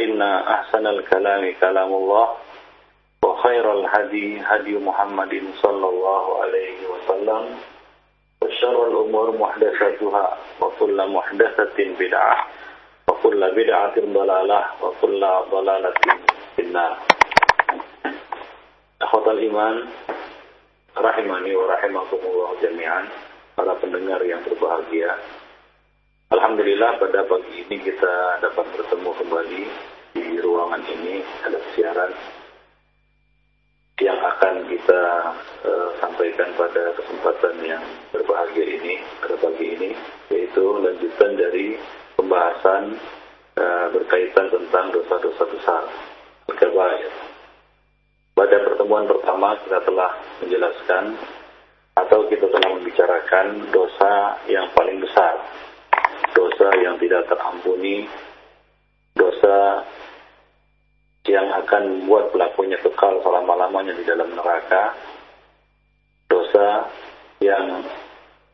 فإن أحسن الكلام كلام الله وخير الهدي هدي محمد صلى الله عليه وسلم وشر الأمور محدثاتها وكل محدثة بدعة وكل بدعة ضلالة وكل ضلالة في النار Akhwatal iman rahimani wa rahimakumullah jami'an para pendengar yang berbahagia. Alhamdulillah pada pagi ini kita dapat bertemu kembali di ruangan ini ada siaran yang akan kita uh, sampaikan pada kesempatan yang berbahagia ini pada pagi ini yaitu lanjutan dari pembahasan uh, berkaitan tentang dosa-dosa besar al-kabair. Pada pertemuan pertama kita telah menjelaskan atau kita telah membicarakan dosa yang paling besar, dosa yang tidak terampuni, dosa yang akan membuat pelakunya kekal selama-lamanya di dalam neraka, dosa yang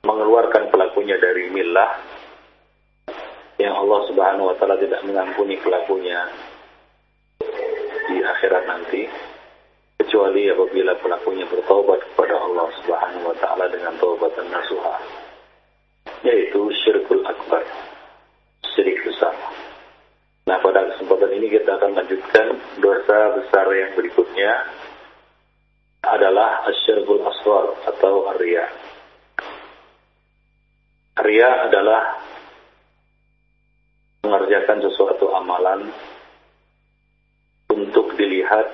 mengeluarkan pelakunya dari milah, yang Allah Subhanahu wa Ta'ala tidak mengampuni pelakunya di akhirat nanti kecuali apabila pelakunya bertobat kepada Allah Subhanahu wa taala dengan taubatan nasuha yaitu syirkul akbar syirik besar nah pada kesempatan ini kita akan lanjutkan dosa besar yang berikutnya adalah asyirkul aswar atau arya arya adalah mengerjakan sesuatu amalan untuk dilihat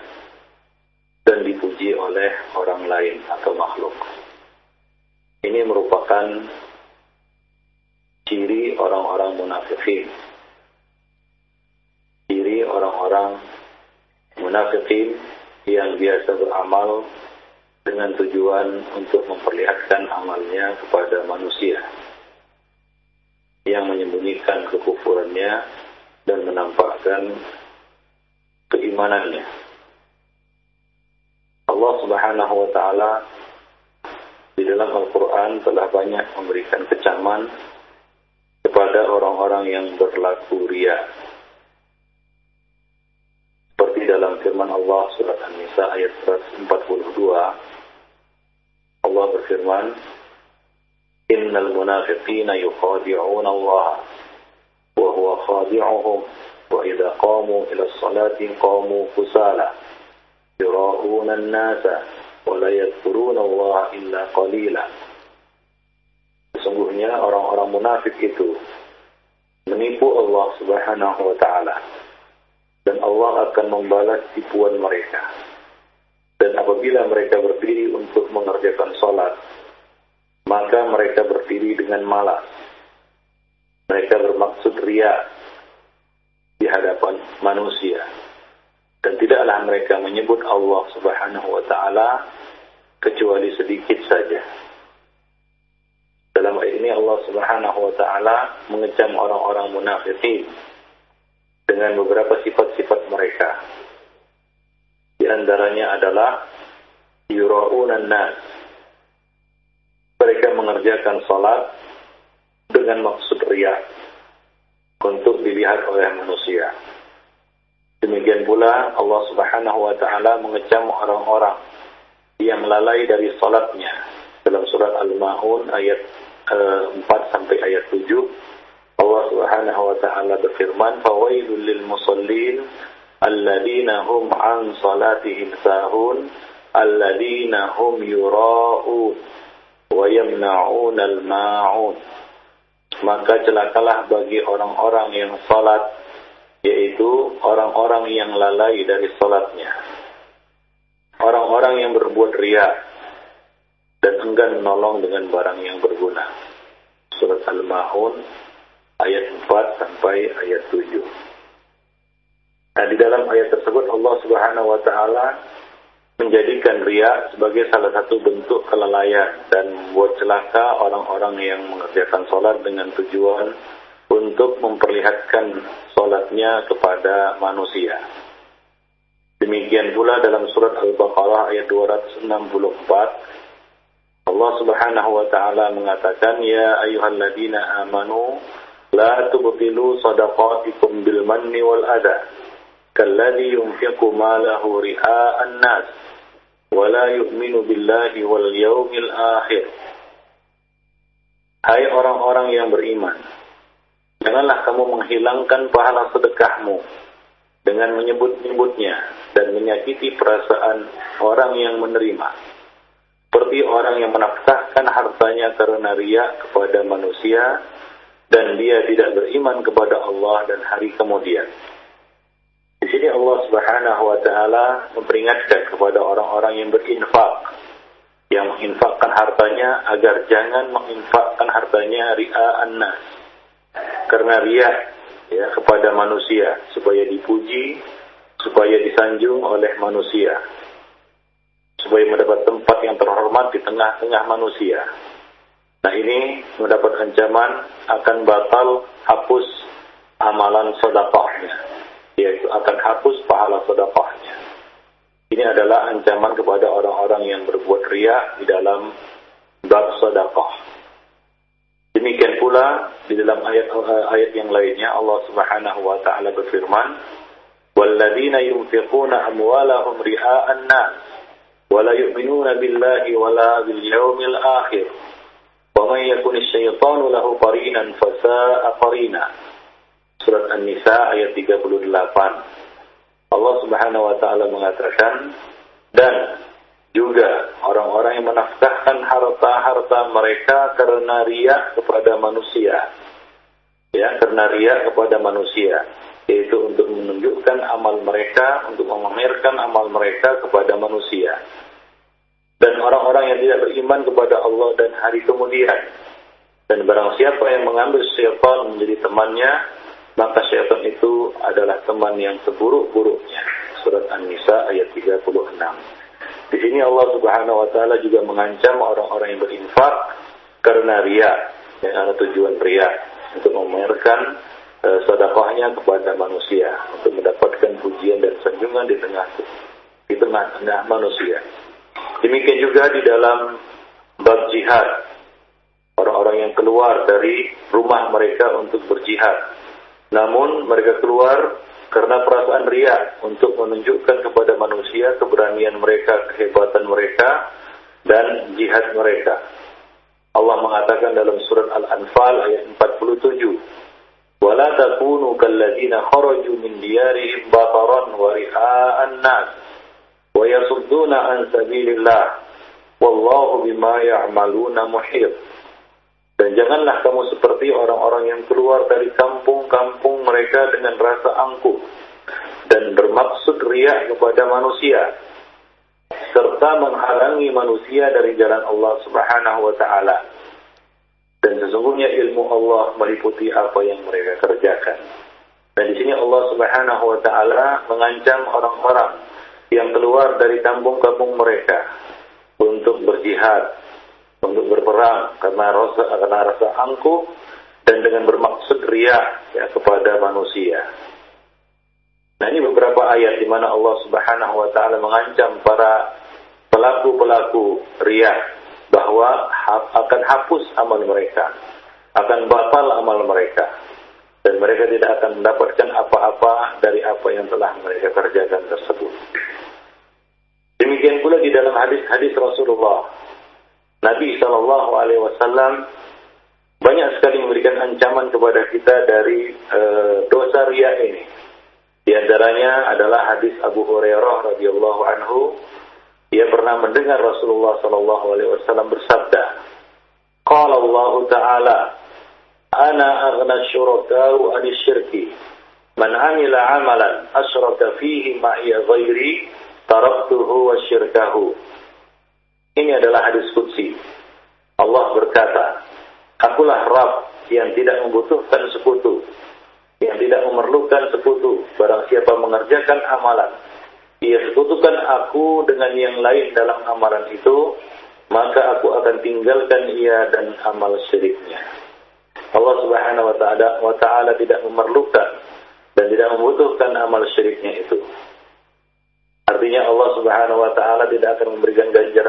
dan dipuji oleh orang lain atau makhluk. Ini merupakan ciri orang-orang munafikin. Orang-orang munafikin yang biasa beramal dengan tujuan untuk memperlihatkan amalnya kepada manusia yang menyembunyikan kekufurannya dan menampakkan keimanannya. Allah Subhanahu wa taala di dalam Al-Qur'an telah banyak memberikan kecaman kepada orang-orang yang berlaku ria dalam firman Allah surat An-Nisa ayat 142 Allah berfirman Innal munafiqina yukhadi'una Allah wa huwa khadi'uhum wa idza qamu ila as-salati qamu kusala yura'una an-nasa wa la yadhkuruna Allah illa qalila. Sesungguhnya orang-orang munafik itu menipu Allah Subhanahu wa taala dan Allah akan membalas tipuan mereka. Dan apabila mereka berdiri untuk mengerjakan sholat, maka mereka berdiri dengan malas. Mereka bermaksud ria di hadapan manusia dan tidaklah mereka menyebut Allah Subhanahu wa taala kecuali sedikit saja. Dalam ayat ini Allah Subhanahu wa taala mengecam orang-orang munafikin dengan beberapa sifat-sifat mereka. Di antaranya adalah yura'unan nas. Mereka mengerjakan salat dengan maksud riya untuk dilihat oleh manusia. Demikian pula Allah Subhanahu wa taala mengecam orang-orang yang lalai dari salatnya dalam surat Al-Maun ayat uh, 4 sampai ayat 7 Allah Subhanahu wa taala berfirman fawailul lil musallin alladzina hum an salatihim sahun alladzina hum yura'un wa yamna'un al-ma'un maka celakalah bagi orang-orang yang salat yaitu orang-orang yang lalai dari sholatnya. Orang-orang yang berbuat ria dan enggan menolong dengan barang yang berguna. Surat Al-Ma'un ayat 4 sampai ayat 7. Nah, di dalam ayat tersebut Allah Subhanahu wa taala menjadikan ria sebagai salah satu bentuk kelalaian dan membuat celaka orang-orang yang mengerjakan sholat dengan tujuan untuk memperlihatkan sholatnya kepada manusia. Demikian pula dalam surat Al-Baqarah ayat 264 Allah Subhanahu wa taala mengatakan ya ayyuhalladzina amanu la tubtilu sadaqatikum bil manni wal adha كالذي ينفق ماله رئاء الناس ولا يؤمن بالله واليوم الآخر Hai orang-orang yang beriman, janganlah kamu menghilangkan pahala sedekahmu dengan menyebut-nyebutnya dan menyakiti perasaan orang yang menerima. Seperti orang yang menafkahkan hartanya karena riak kepada manusia dan dia tidak beriman kepada Allah dan hari kemudian. Di sini Allah Subhanahu wa taala memperingatkan kepada orang-orang yang berinfak yang menginfakkan hartanya agar jangan menginfakkan hartanya ria annas. Karena ria ya kepada manusia supaya dipuji supaya disanjung oleh manusia. Supaya mendapat tempat yang terhormat di tengah-tengah manusia nah ini mendapat ancaman akan batal hapus amalan sedekahnya yaitu akan hapus pahala sedekahnya. Ini adalah ancaman kepada orang-orang yang berbuat riya di dalam bab sedekah. Demikian pula di dalam ayat-ayat yang lainnya Allah Subhanahu wa taala berfirman, "Walladzina yunfiquna amwalahum ria'an nas wa la yu'minuna billahi wa la bil akhir." Wa man yakun asy-syaitanu lahu qarinan fasa'a qarina. Surat An-Nisa ayat 38. Allah Subhanahu wa taala mengatakan dan juga orang-orang yang menafkahkan harta-harta mereka karena riak kepada manusia. Ya, karena riak kepada manusia, yaitu untuk menunjukkan amal mereka, untuk memamerkan amal mereka kepada manusia. Dan orang-orang yang tidak beriman kepada Allah dan hari kemudian. Dan barang siapa yang mengambil syaitan menjadi temannya, maka syaitan itu adalah teman yang seburuk-buruknya. Surat An-Nisa ayat 36. Di sini Allah Subhanahu wa taala juga mengancam orang-orang yang berinfak karena ria, yang ada tujuan ria untuk memamerkan e, sedekahnya kepada manusia untuk mendapatkan pujian dan sanjungan di tengah di tengah-tengah manusia. Demikian juga di dalam bab jihad Orang-orang yang keluar dari rumah mereka untuk berjihad namun mereka keluar karena perasaan ria untuk menunjukkan kepada manusia keberanian mereka, kehebatan mereka, dan jihad mereka. Allah mengatakan dalam surat Al-Anfal ayat 47, وَلَا تَكُونُوا كَالَّذِينَ خَرَجُوا مِنْ دِيَارِهِمْ بَطَرًا وَرِئَاءَ النَّاسِ وَيَصُدُّونَ عَنْ سَبِيلِ اللَّهِ وَاللَّهُ بِمَا يَعْمَلُونَ مُحِيطٌ dan janganlah kamu seperti orang-orang yang keluar dari kampung-kampung mereka dengan rasa angkuh dan bermaksud riak kepada manusia serta menghalangi manusia dari jalan Allah Subhanahu wa taala. Dan sesungguhnya ilmu Allah meliputi apa yang mereka kerjakan. Dan di sini Allah Subhanahu wa taala mengancam orang-orang yang keluar dari kampung-kampung mereka untuk berjihad untuk berperang karena rasa karena rasa angkuh dan dengan bermaksud ria ya kepada manusia. Nah ini beberapa ayat di mana Allah Subhanahu wa taala mengancam para pelaku-pelaku ria bahwa akan hapus amal mereka, akan batal amal mereka dan mereka tidak akan mendapatkan apa-apa dari apa yang telah mereka kerjakan tersebut. Demikian pula di dalam hadis-hadis Rasulullah Nabi Shallallahu Alaihi Wasallam banyak sekali memberikan ancaman kepada kita dari e, dosa ria ini. Di antaranya adalah hadis Abu Hurairah radhiyallahu anhu. Ia pernah mendengar Rasulullah Shallallahu Alaihi Wasallam bersabda, "Qala Allah Taala, Ana aghna syurakau an syirki. Man amila amalan asyraka fihi ma'iya ghairi, taraktuhu wa syirkahu." Ini adalah hadis Qudsi. Allah berkata, Akulah Rabb yang tidak membutuhkan sekutu, yang tidak memerlukan sekutu. Barang siapa mengerjakan amalan, ia sekutukan aku dengan yang lain dalam amalan itu, maka aku akan tinggalkan ia dan amal syiriknya. Allah Subhanahu wa taala wa taala tidak memerlukan dan tidak membutuhkan amal syiriknya itu. Artinya Allah Subhanahu wa taala tidak akan memberikan ganjaran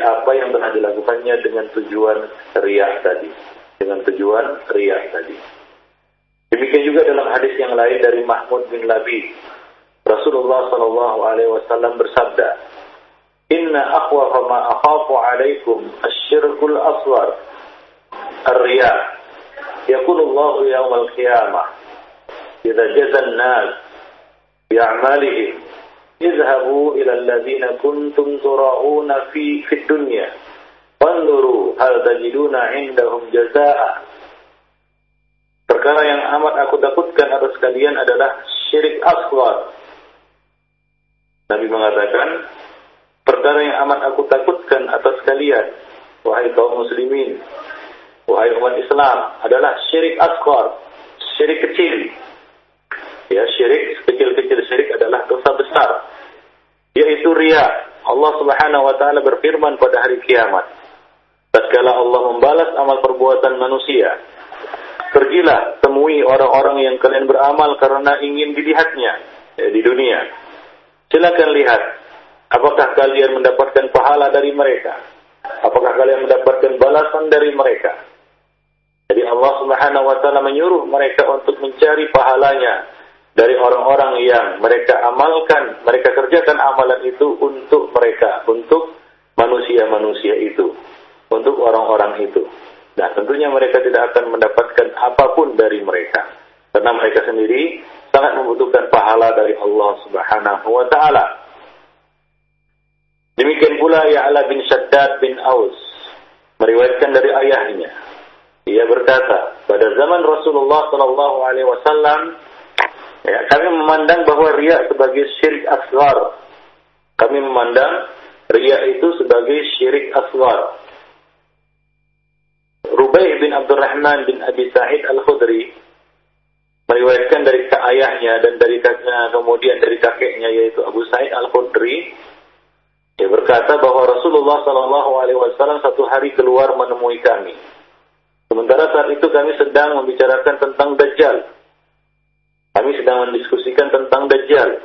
apa yang telah dilakukannya dengan tujuan riya tadi, dengan tujuan riya tadi. Demikian juga dalam hadis yang lain dari Mahmud bin Labi. Rasulullah Shallallahu Alaihi Wasallam bersabda, Inna akhwafa ma akhafu alaikum asyirkul aswar. Ar-riya yakunu Allah yawm al-qiyamah idza jaza an-nas bi'amalihim idhabu ila alladhina kuntum tura'una fi fi dunya. Wanzuru hal tajiduna indahum jazaa'a Perkara yang amat aku takutkan atas kalian adalah syirik aswar Nabi mengatakan, perkara yang amat aku takutkan atas kalian, wahai kaum muslimin, wahai umat Islam, adalah syirik asghar, syirik kecil. Ya, syirik kecil-kecil syirik adalah dosa besar, yaitu ria. Allah Subhanahu wa taala berfirman pada hari kiamat, tatkala Allah membalas amal perbuatan manusia, pergilah temui orang-orang yang kalian beramal karena ingin dilihatnya ya, di dunia Silakan lihat, apakah kalian mendapatkan pahala dari mereka? Apakah kalian mendapatkan balasan dari mereka? Jadi Allah Subhanahu wa taala menyuruh mereka untuk mencari pahalanya dari orang-orang yang mereka amalkan, mereka kerjakan amalan itu untuk mereka, untuk manusia-manusia itu, untuk orang-orang itu. Nah, tentunya mereka tidak akan mendapatkan apa pun dari mereka karena mereka sendiri sangat membutuhkan pahala dari Allah Subhanahu wa taala. Demikian pula Ya'la bin Shaddad bin Aus meriwayatkan dari ayahnya. Ia berkata, pada zaman Rasulullah sallallahu alaihi wasallam ya, kami memandang bahwa riya sebagai syirik asghar. Kami memandang riya itu sebagai syirik asghar. Rubaih bin Abdurrahman bin Abi Sa'id Al-Khudri meriwayatkan dari ayahnya dan dari kemudian dari kakeknya yaitu Abu Sa'id Al-Khudri dia berkata bahwa Rasulullah Shallallahu Alaihi Wasallam satu hari keluar menemui kami. Sementara saat itu kami sedang membicarakan tentang Dajjal. Kami sedang mendiskusikan tentang Dajjal.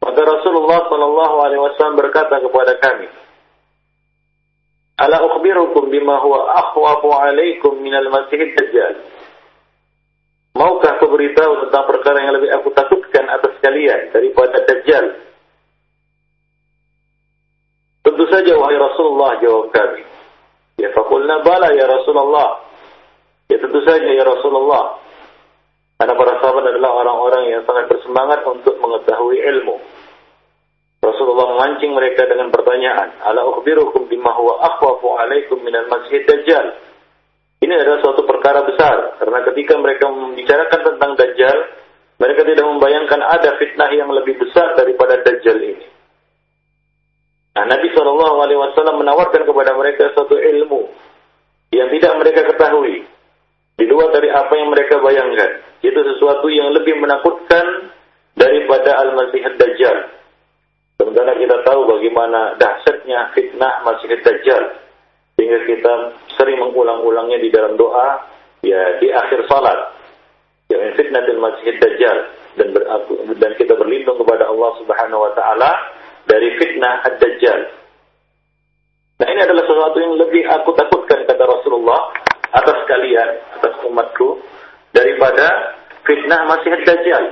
Maka Rasulullah Shallallahu Alaihi Wasallam berkata kepada kami, Ala ukhbirukum bima huwa akhwafu alaikum minal masihid Dajjal. Maukah aku beritahu tentang perkara yang lebih aku takutkan atas kalian daripada Dajjal? Tentu saja wahai Rasulullah jawab kami. Ya fakulna bala ya Rasulullah. Ya tentu saja ya Rasulullah. Karena para sahabat adalah orang-orang yang sangat bersemangat untuk mengetahui ilmu. Rasulullah memancing mereka dengan pertanyaan, "Ala ukhbirukum bima huwa akhwafu alaikum minal masjid dajjal?" Ini adalah suatu perkara besar karena ketika mereka membicarakan tentang Dajjal, mereka tidak membayangkan ada fitnah yang lebih besar daripada Dajjal ini. Nah, Nabi Shallallahu Alaihi Wasallam menawarkan kepada mereka suatu ilmu yang tidak mereka ketahui di luar dari apa yang mereka bayangkan. Itu sesuatu yang lebih menakutkan daripada Al-Masih Dajjal. Sementara kita tahu bagaimana dahsyatnya fitnah Masih Dajjal sehingga kita sering mengulang-ulangnya di dalam doa ya di akhir salat yang fitnatul masih dajjal dan dan kita berlindung kepada Allah Subhanahu wa taala dari fitnah ad-dajjal. Nah, ini adalah sesuatu yang lebih aku takutkan kata Rasulullah atas kalian, atas umatku daripada fitnah masih dajjal.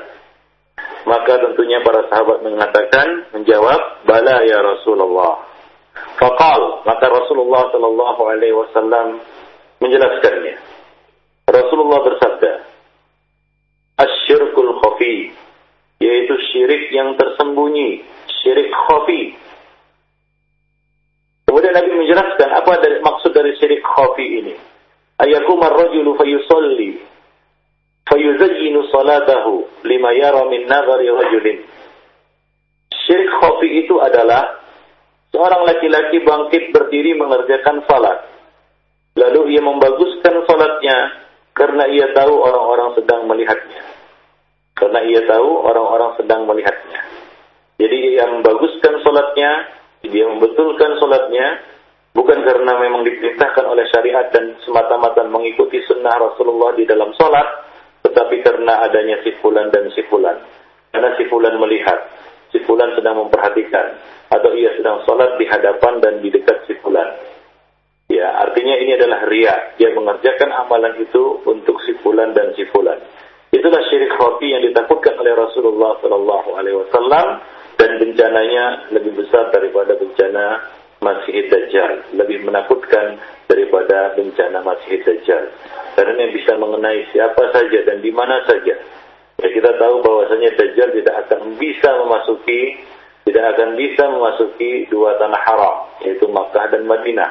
Maka tentunya para sahabat mengatakan menjawab bala ya Rasulullah. Fakal maka Rasulullah Shallallahu Alaihi Wasallam menjelaskannya. Rasulullah bersabda, Asyirkul khafi, yaitu syirik yang tersembunyi, syirik khafi. Kemudian Nabi menjelaskan apa dari, maksud dari syirik khafi ini. Ayakum ar-rajulu fayusalli fayuzayyinu salatahu lima yara min nazari rajulin. Syirik khafi itu adalah seorang laki-laki bangkit berdiri mengerjakan salat. Lalu ia membaguskan salatnya karena ia tahu orang-orang sedang melihatnya. Karena ia tahu orang-orang sedang melihatnya. Jadi ia membaguskan sholatnya, dia membetulkan sholatnya, bukan karena memang diperintahkan oleh syariat dan semata-mata mengikuti sunnah Rasulullah di dalam sholat, tetapi karena adanya sifulan dan sifulan. Karena sifulan melihat, sifulan sedang memperhatikan, atau ia sedang sholat di hadapan dan di dekat sifulan. Ya, artinya ini adalah ria. Dia mengerjakan amalan itu untuk sifulan dan sifulan. Itulah syirik khafi yang ditakutkan oleh Rasulullah Sallallahu Alaihi Wasallam dan bencananya lebih besar daripada bencana Masih Dajjal, lebih menakutkan daripada bencana Masih Dajjal. Karena yang bisa mengenai siapa saja dan di mana saja. Ya kita tahu bahwasanya Dajjal tidak akan bisa memasuki tidak akan bisa memasuki dua tanah haram yaitu Makkah dan Madinah.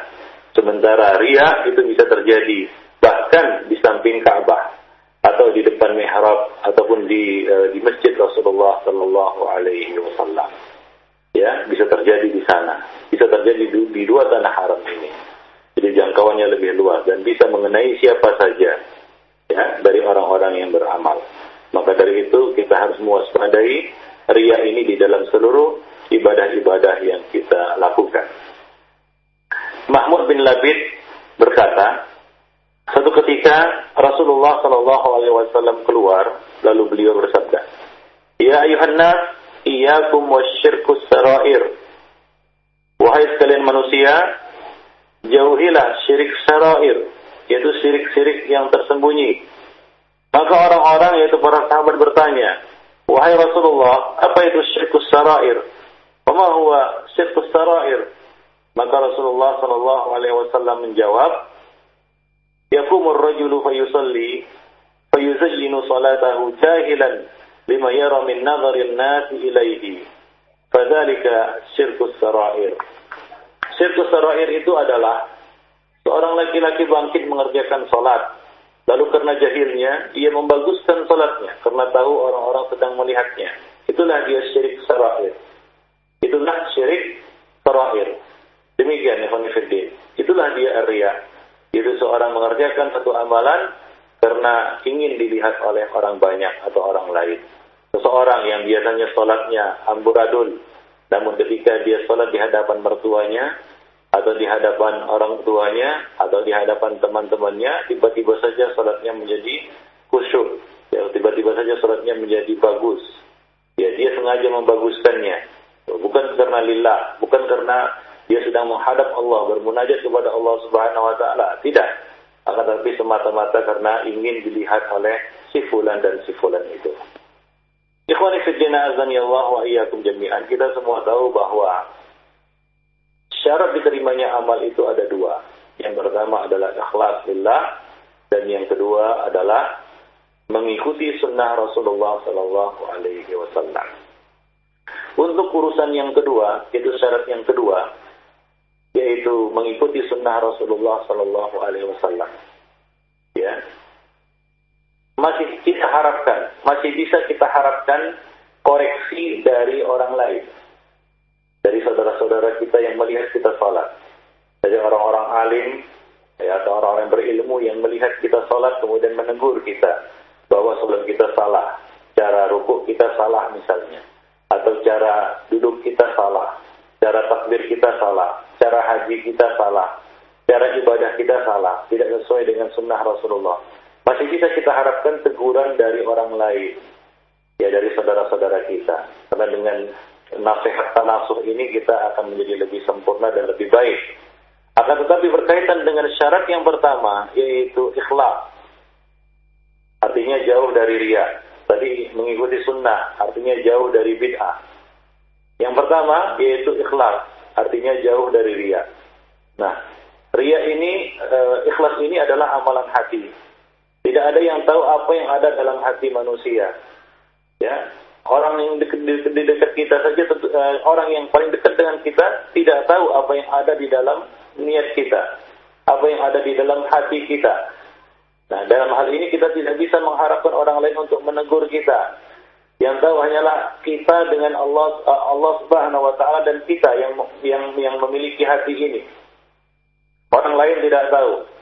Sementara ria itu bisa terjadi bahkan di samping Ka'bah atau di depan mihrab ataupun di uh, di masjid Rasulullah Sallallahu Alaihi Wasallam. Ya, bisa terjadi di sana, bisa terjadi di, di dua tanah haram ini. Jadi jangkauannya lebih luas dan bisa mengenai siapa saja ya dari orang-orang yang beramal. Maka dari itu kita harus mewaspadai ria ini di dalam seluruh ibadah-ibadah yang kita lakukan. Mahmud bin Labid berkata, Suatu ketika Rasulullah Shallallahu Alaihi Wasallam keluar, lalu beliau bersabda, Ya ayuhan nas, iyyakum wasyirkus sarair. Wahai sekalian manusia, jauhilah syirik sarair, yaitu syirik-syirik yang tersembunyi. Maka orang-orang yaitu para sahabat bertanya, "Wahai Rasulullah, apa itu syirkus sarair?" "Wa huwa syirkus sarair?" Maka Rasulullah sallallahu alaihi wasallam menjawab, "Yaqumur rajulu fayusalli fayuzayyinu salatahu jahilan lima يرى min نظر الناس ilaihi. فذلك syirkus sarair. Syirkus sarair itu adalah seorang laki-laki bangkit mengerjakan sholat. Lalu karena jahilnya, ia membaguskan sholatnya karena tahu orang-orang sedang melihatnya. Itulah dia syirik sarair. Itulah syirik sarair. Demikian ya Fiddin. Itulah dia riya Itu seorang mengerjakan satu amalan karena ingin dilihat oleh orang banyak atau orang lain. Seseorang yang biasanya sholatnya amburadul, namun ketika dia sholat di hadapan mertuanya, atau di hadapan orang tuanya, atau di hadapan teman-temannya, tiba-tiba saja sholatnya menjadi khusyuk. Ya, tiba-tiba saja sholatnya menjadi bagus. Ya, dia sengaja membaguskannya. Bukan karena lillah, bukan karena dia sedang menghadap Allah, bermunajat kepada Allah Subhanahu wa taala. Tidak. Akan tetapi semata-mata karena ingin dilihat oleh si fulan dan si fulan itu. Ikhwani fillah azani Allah wa iyyakum jami'an. Kita semua tahu bahwa syarat diterimanya amal itu ada dua. Yang pertama adalah ikhlas lillah dan yang kedua adalah mengikuti sunnah Rasulullah Sallallahu Alaihi Wasallam. Untuk urusan yang kedua, itu syarat yang kedua, yaitu mengikuti sunnah Rasulullah Sallallahu Alaihi Wasallam. Ya, masih kita harapkan, masih bisa kita harapkan koreksi dari orang lain, dari saudara-saudara kita yang melihat kita salat, dari orang-orang alim, ya, atau orang-orang berilmu yang melihat kita salat kemudian menegur kita bahwa salat kita salah, cara rukuk kita salah misalnya, atau cara duduk kita salah, cara takbir kita salah, cara haji kita salah, cara ibadah kita salah, tidak sesuai dengan sunnah Rasulullah. Masih bisa kita harapkan teguran dari orang lain, ya dari saudara-saudara kita. Karena dengan nasihat tanasuh ini kita akan menjadi lebih sempurna dan lebih baik. Akan tetapi berkaitan dengan syarat yang pertama, yaitu ikhlas. Artinya jauh dari ria. Tadi mengikuti sunnah, artinya jauh dari bid'ah. Yang pertama, yaitu ikhlas artinya jauh dari ria. Nah, ria ini, e, ikhlas ini adalah amalan hati. Tidak ada yang tahu apa yang ada dalam hati manusia. Ya, orang yang dekat, di, di dekat kita saja, tentu, e, orang yang paling dekat dengan kita tidak tahu apa yang ada di dalam niat kita, apa yang ada di dalam hati kita. Nah, dalam hal ini kita tidak bisa mengharapkan orang lain untuk menegur kita. Yang tahu hanyalah kita dengan Allah Allah Subhanahu wa taala dan kita yang yang yang memiliki hati ini. Orang lain tidak tahu.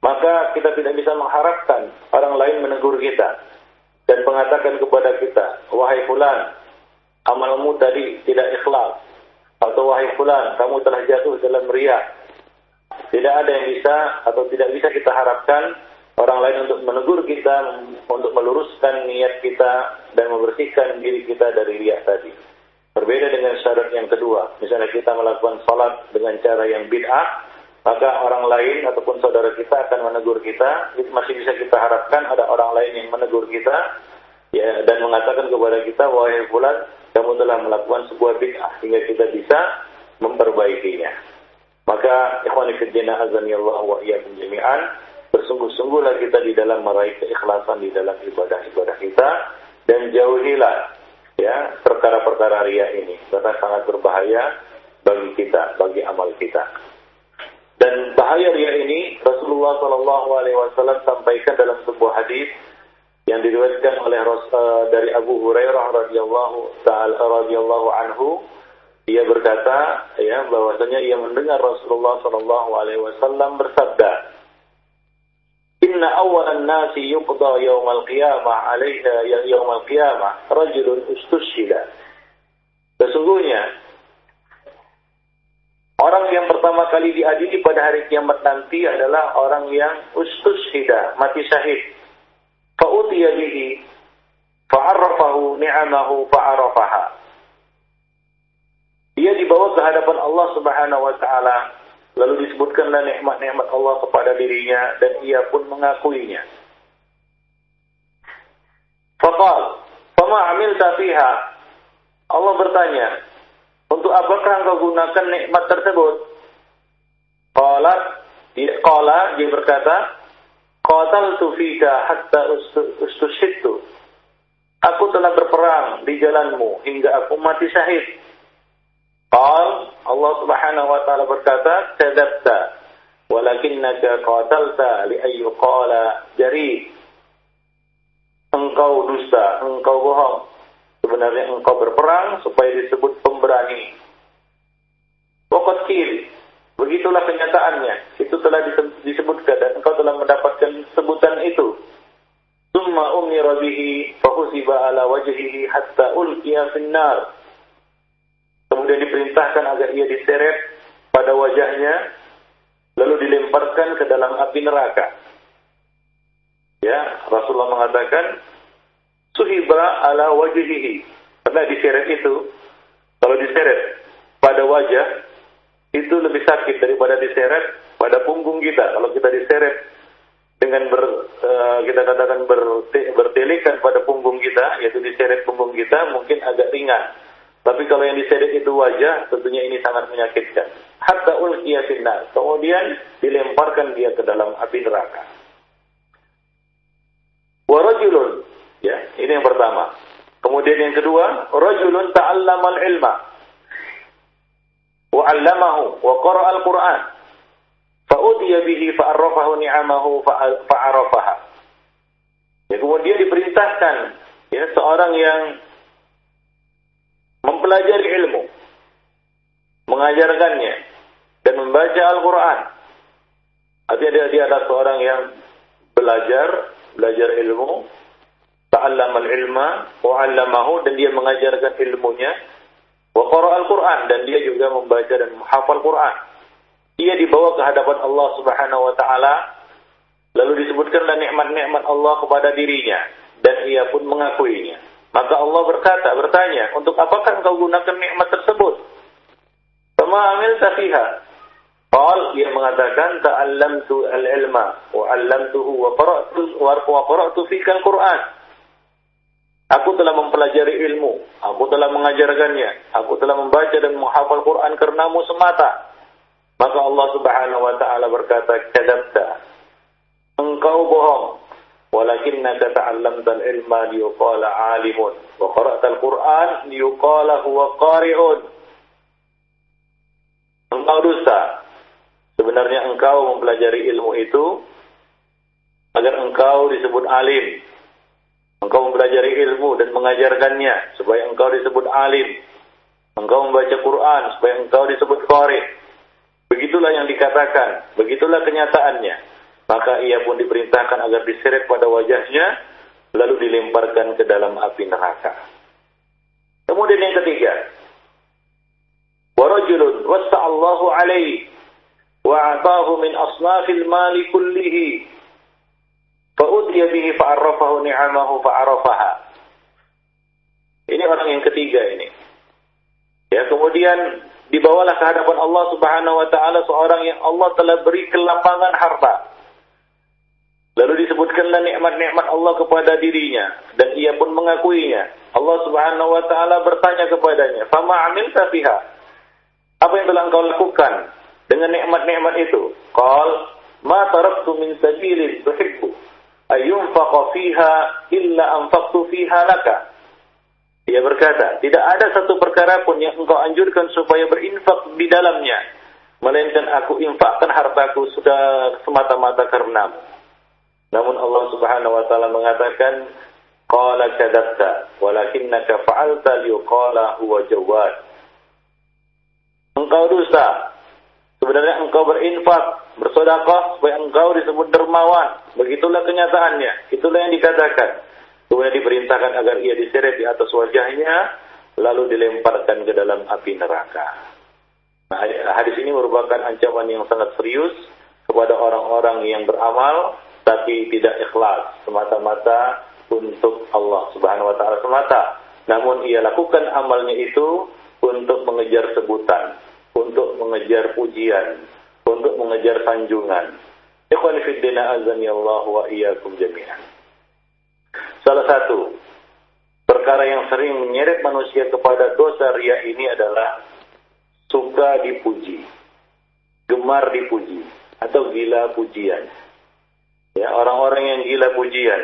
Maka kita tidak bisa mengharapkan orang lain menegur kita. dan mengatakan kepada kita, wahai fulan, amalmu tadi tidak ikhlas. Atau wahai fulan, kamu telah jatuh dalam riak. Tidak ada yang bisa atau tidak bisa kita harapkan orang lain untuk menegur kita, untuk meluruskan niat kita dan membersihkan diri kita dari riak tadi. Berbeda dengan syarat yang kedua. Misalnya kita melakukan salat dengan cara yang bid'ah, maka orang lain ataupun saudara kita akan menegur kita. Masih bisa kita harapkan ada orang lain yang menegur kita ya dan mengatakan kepada kita, wahai fulan, kamu telah melakukan sebuah bid'ah sehingga kita bisa memperbaikinya. Maka ikhwan fillah azani Allah wa iyyakum jami'an, bersungguh-sungguhlah kita di dalam meraih keikhlasan di dalam ibadah-ibadah kita dan jauhilah ya perkara-perkara ria ini karena sangat berbahaya bagi kita, bagi amal kita. Bahaya ria ini Rasulullah Shallallahu Alaihi Wasallam sampaikan dalam sebuah hadis yang diriwayatkan oleh uh, dari Abu Hurairah radhiyallahu radhiyallahu anhu. Ia berkata ya bahwasanya ia mendengar Rasulullah sallallahu alaihi wasallam bersabda Inna awalan nasi yuqda yawmal qiyamah alaiha ya yawmal qiyamah rajulun Sesungguhnya Orang yang pertama kali diadili pada hari kiamat nanti adalah orang yang ustushida, mati syahid fa'utiya bihi fa'arrafahu ni'amahu fa'arafaha. Dia dibawa ke hadapan Allah Subhanahu wa taala lalu disebutkanlah nikmat-nikmat Allah kepada dirinya dan ia pun mengakuinya. Faqal, "Fama 'amilta fiha?" Allah bertanya, "Untuk apakah engkau gunakan nikmat tersebut?" Qala, qala dia berkata, Qataltu fika hatta ustushittu. Aku telah berperang di jalanmu hingga aku mati syahid. Qal Allah Subhanahu wa taala berkata, "Kadzabta, walakinnaka qatalta li ayyuqala jari." Engkau dusta, engkau bohong. Sebenarnya engkau berperang supaya disebut pemberani. Pokok kiri, Begitulah kenyataannya. Itu telah disebutkan dan engkau telah mendapatkan sebutan itu. Summa umira bihi fahusiba ala wajhihi hatta ulqiya finnar. Kemudian diperintahkan agar ia diseret pada wajahnya lalu dilemparkan ke dalam api neraka. Ya, Rasulullah mengatakan suhiba ala wajhihi. Karena diseret itu kalau diseret pada wajah itu lebih sakit daripada diseret pada punggung kita. Kalau kita diseret dengan ber, uh, kita katakan ber, bertelekan pada punggung kita, yaitu diseret punggung kita, mungkin agak ringan. Tapi kalau yang diseret itu wajah, tentunya ini sangat menyakitkan. Hatta ulqiya. Kemudian dilemparkan dia ke dalam api neraka. Warajulun. Ini yang pertama. Kemudian yang kedua, rajulun ta'allamal ilma wa 'allamahu wa qara'a al-Qur'an. Fa udiya bihi fa arrafahu ni'amahu fa arafaha ya kemudian diperintahkan ya seorang yang mempelajari ilmu mengajarkannya dan membaca Al-Qur'an. Artinya dia, dia adalah seorang yang belajar belajar ilmu ta'allama al-ilma wa 'allamahu dan dia mengajarkan ilmunya Wa al-Quran dan dia juga membaca dan menghafal Quran. Dia dibawa ke hadapan Allah Subhanahu wa taala lalu disebutkanlah nikmat-nikmat Allah kepada dirinya dan ia pun mengakuinya. Maka Allah berkata, bertanya, untuk apakah engkau gunakan nikmat tersebut? Sama amil tafiha. Qal dia mengatakan ta'allamtu al-ilma wa 'allamtuhu wa qara'tu wa qara'tu fika al-Qur'an. Aku telah mempelajari ilmu, aku telah mengajarkannya, aku telah membaca dan menghafal Quran karenamu semata. Maka Allah Subhanahu wa taala berkata, "Kadzabta." Engkau bohong. Walakinnaka ta'allamta al-ilma liyuqala 'alimun wa qara'ta al-Qur'an liyuqala huwa qari'un. Engkau dusta. Sebenarnya engkau mempelajari ilmu itu agar engkau disebut alim, Engkau mempelajari ilmu dan mengajarkannya supaya engkau disebut alim. Engkau membaca Quran supaya engkau disebut qari. Begitulah yang dikatakan, begitulah kenyataannya. Maka ia pun diperintahkan agar diseret pada wajahnya, lalu dilemparkan ke dalam api neraka. Kemudian yang ketiga, warajulun wasa'allahu alaihi wa'atahu min asnafil mali kullihi fa'udhiya bihi fa'arrafahu ni'amahu fa'arafaha. Ini orang yang ketiga ini. Ya, kemudian dibawalah ke hadapan Allah Subhanahu wa taala seorang yang Allah telah beri kelapangan harta. Lalu disebutkanlah nikmat-nikmat Allah kepada dirinya dan ia pun mengakuinya. Allah Subhanahu wa taala bertanya kepadanya, "Fama amilta fiha?" Apa yang telah engkau lakukan dengan nikmat-nikmat itu? Qal, "Ma taraktu min sabilin tuhibbu ayyunfaqa fiha illa anfaqtu fiha laka." Dia berkata, tidak ada satu perkara pun yang engkau anjurkan supaya berinfak di dalamnya. Melainkan aku infakkan hartaku sudah semata-mata karenamu. Namun Allah subhanahu wa ta'ala mengatakan, Qala kadabta, walakinnaka fa'alta liuqala huwa jawad. Engkau dusta. Sebenarnya engkau berinfak, bersodakoh, supaya engkau disebut dermawan. Begitulah kenyataannya. Itulah yang dikatakan. Kemudian diperintahkan agar ia diseret di atas wajahnya, lalu dilemparkan ke dalam api neraka. Nah, hadis ini merupakan ancaman yang sangat serius kepada orang-orang yang beramal tapi tidak ikhlas semata-mata untuk Allah Subhanahu wa taala semata. Namun ia lakukan amalnya itu untuk mengejar sebutan, untuk mengejar pujian, untuk mengejar sanjungan. Azani wa jami'an. Salah satu perkara yang sering menyeret manusia kepada dosa ria ini adalah suka dipuji, gemar dipuji, atau gila pujian. Ya, orang-orang yang gila pujian,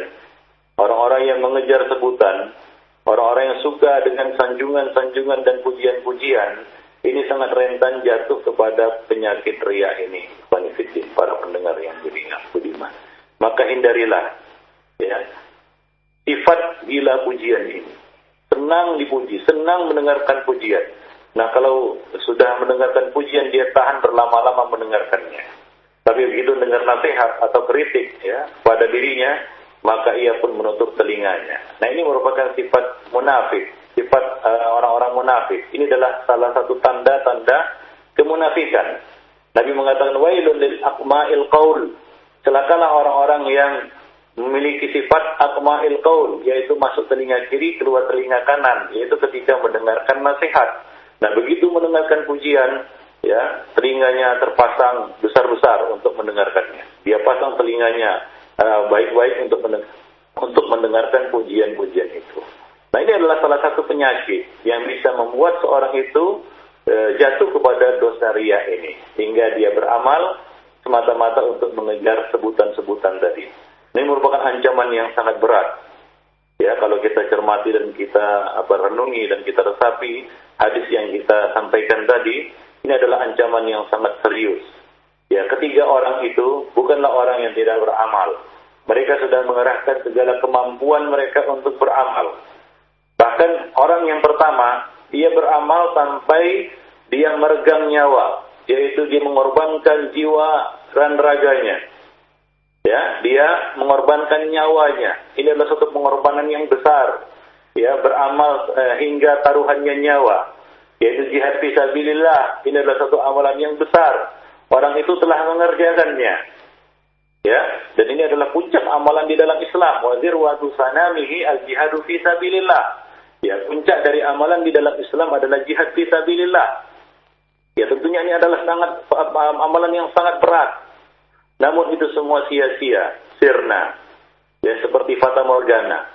orang-orang yang mengejar sebutan, orang-orang yang suka dengan sanjungan-sanjungan dan pujian-pujian, ini sangat rentan jatuh kepada penyakit ria ini. Panifidin, para pendengar yang budiman. Maka hindarilah ya, sifat gila pujian ini. Senang dipuji, senang mendengarkan pujian. Nah kalau sudah mendengarkan pujian dia tahan berlama-lama mendengarkannya. Tapi begitu dengar nasihat atau kritik ya pada dirinya, maka ia pun menutup telinganya. Nah ini merupakan sifat munafik, sifat uh, orang-orang uh, munafik. Ini adalah salah satu tanda-tanda kemunafikan. Nabi mengatakan wailun lil aqma'il qaul. Celakalah orang-orang yang memiliki sifat akma'il qaul yaitu masuk telinga kiri keluar telinga kanan yaitu ketika mendengarkan nasihat. Nah, begitu mendengarkan pujian ya, telinganya terpasang besar-besar untuk mendengarkannya. Dia pasang telinganya uh, baik-baik uh, untuk mendengar, untuk mendengarkan pujian-pujian itu. Nah, ini adalah salah satu penyakit yang bisa membuat seorang itu uh, jatuh kepada dosa ria ini hingga dia beramal semata-mata untuk mengejar sebutan-sebutan tadi. Ini merupakan ancaman yang sangat berat. Ya, kalau kita cermati dan kita apa renungi dan kita resapi hadis yang kita sampaikan tadi, ini adalah ancaman yang sangat serius. Ya, ketiga orang itu bukanlah orang yang tidak beramal. Mereka sudah mengerahkan segala kemampuan mereka untuk beramal. Bahkan orang yang pertama, dia beramal sampai dia meregang nyawa, yaitu dia mengorbankan jiwa dan raganya. Ya dia mengorbankan nyawanya. Ini adalah suatu pengorbanan yang besar. Ya beramal eh, hingga taruhannya nyawa yaitu jihad fisabilillah ini adalah satu amalan yang besar. Orang itu telah mengerjakannya. Ya dan ini adalah puncak amalan di dalam Islam. Wazir wa sanamihi al jihadu fisabilillah ya puncak dari amalan di dalam Islam adalah jihad fisabilillah ya tentunya ini adalah sangat amalan yang sangat berat namun itu semua sia-sia, sirna. Ya seperti fata morgana.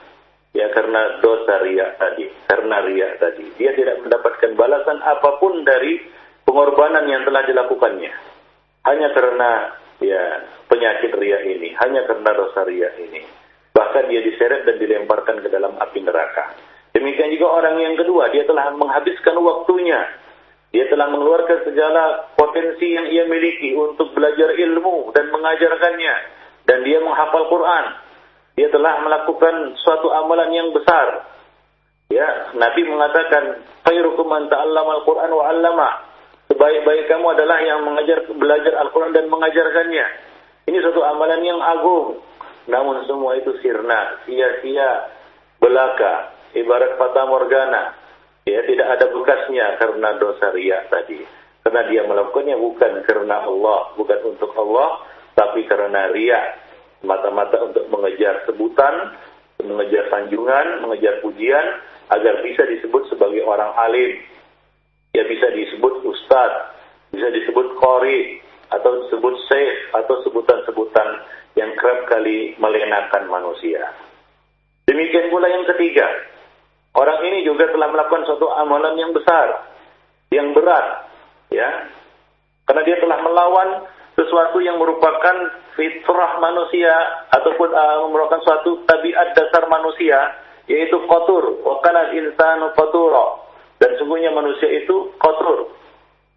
Ya karena dosa riak tadi, karena riak tadi. Dia tidak mendapatkan balasan apa pun dari pengorbanan yang telah dilakukannya. Hanya karena ya penyakit riak ini, hanya karena dosa riak ini. Bahkan dia diseret dan dilemparkan ke dalam api neraka. Demikian juga orang yang kedua, dia telah menghabiskan waktunya dia telah mengeluarkan segala potensi yang ia miliki untuk belajar ilmu dan mengajarkannya. Dan dia menghafal Quran. Dia telah melakukan suatu amalan yang besar. Ya, Nabi mengatakan, "Khairukum man ta'allama al-Qur'an wa 'allama." Sebaik-baik kamu adalah yang mengajar belajar Al-Qur'an dan mengajarkannya. Ini suatu amalan yang agung. namun semua itu sirna, sia-sia, belaka, ibarat fata morgana. Ya, tidak ada bekasnya karena dosa riya tadi. Karena dia melakukannya bukan karena Allah, bukan untuk Allah, tapi karena riya. Mata-mata untuk mengejar sebutan, mengejar sanjungan, mengejar pujian, agar bisa disebut sebagai orang alim. Ya bisa disebut ustadz, bisa disebut kori, atau disebut syekh, atau sebutan-sebutan yang kerap kali melenakan manusia. Demikian pula yang ketiga, orang ini juga telah melakukan suatu amalan yang besar, yang berat, ya, karena dia telah melawan sesuatu yang merupakan fitrah manusia ataupun uh, merupakan suatu tabiat dasar manusia, yaitu kotor. Wakana insanu kotor. Dan sungguhnya manusia itu kotor,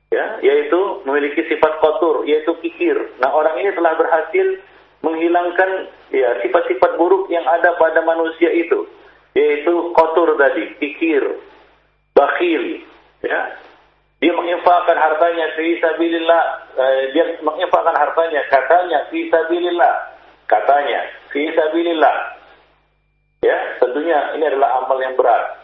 ya, yaitu memiliki sifat kotor, yaitu kikir. Nah orang ini telah berhasil menghilangkan ya sifat-sifat buruk yang ada pada manusia itu, yaitu kotor tadi, pikir, bakhil, ya. Dia menginfakkan hartanya fi sabilillah, eh, dia menginfakkan hartanya katanya fi sabilillah, katanya fi sabilillah. Ya, tentunya ini adalah amal yang berat.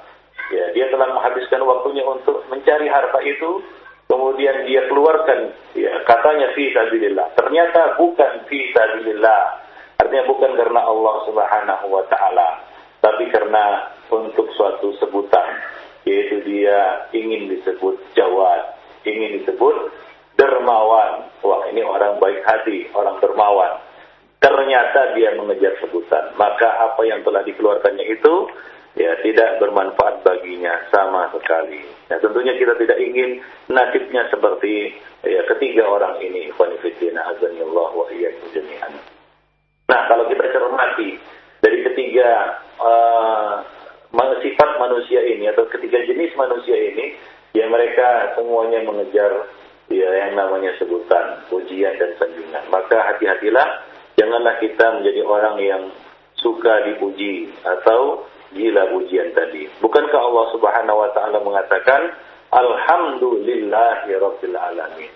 Ya, dia telah menghabiskan waktunya untuk mencari harta itu kemudian dia keluarkan ya, katanya fi sabilillah ternyata bukan fi sabilillah artinya bukan karena Allah Subhanahu wa taala tapi karena untuk suatu sebutan yaitu dia ingin disebut jawad ingin disebut dermawan wah ini orang baik hati orang dermawan ternyata dia mengejar sebutan maka apa yang telah dikeluarkannya itu ya tidak bermanfaat baginya sama sekali. Nah, tentunya kita tidak ingin nasibnya seperti ya ketiga orang ini. Nah, kalau kita cermati dari ketiga uh, sifat manusia ini atau ketiga jenis manusia ini ya mereka semuanya mengejar ya yang namanya sebutan pujian dan sanjungan. Maka hati-hatilah janganlah kita menjadi orang yang suka dipuji atau gila pujian tadi. Bukankah Allah Subhanahu wa taala mengatakan alhamdulillahi rabbil alamin.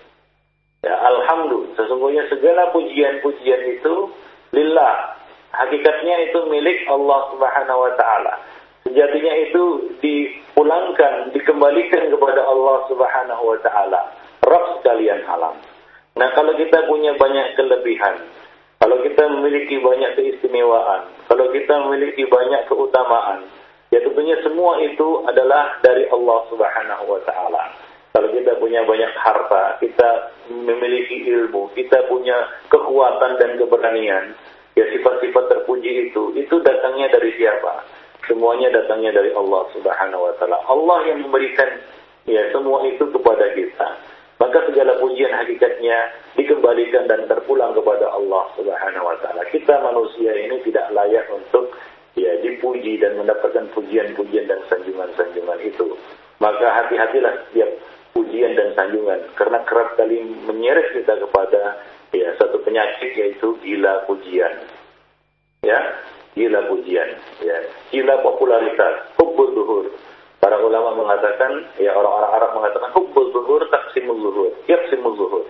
Ya, alhamdulillah, sesungguhnya segala pujian-pujian itu lillah. Hakikatnya itu milik Allah Subhanahu wa taala. Sejatinya itu dipulangkan, dikembalikan kepada Allah Subhanahu wa taala. Rabb sekalian alam. Nah, kalau kita punya banyak kelebihan, kalau kita memiliki banyak keistimewaan, kalau kita memiliki banyak keutamaan, ya tentunya semua itu adalah dari Allah Subhanahu wa taala. Kalau kita punya banyak harta, kita memiliki ilmu, kita punya kekuatan dan keberanian, ya sifat-sifat terpuji itu, itu datangnya dari siapa? Semuanya datangnya dari Allah Subhanahu wa taala. Allah yang memberikan ya semua itu kepada kita maka segala pujian hakikatnya dikembalikan dan terpulang kepada Allah Subhanahu wa taala. Kita manusia ini tidak layak untuk ya dipuji dan mendapatkan pujian-pujian dan sanjungan-sanjungan itu. Maka hati-hatilah setiap pujian dan sanjungan karena kerap kali menyeret kita kepada ya satu penyakit yaitu gila pujian. Ya, gila pujian, ya, gila popularitas, hubbul duhur. Para ulama mengatakan, ya orang-orang Arab mengatakan hubbul zuhur taksimul zuhur, yaksimul zuhur.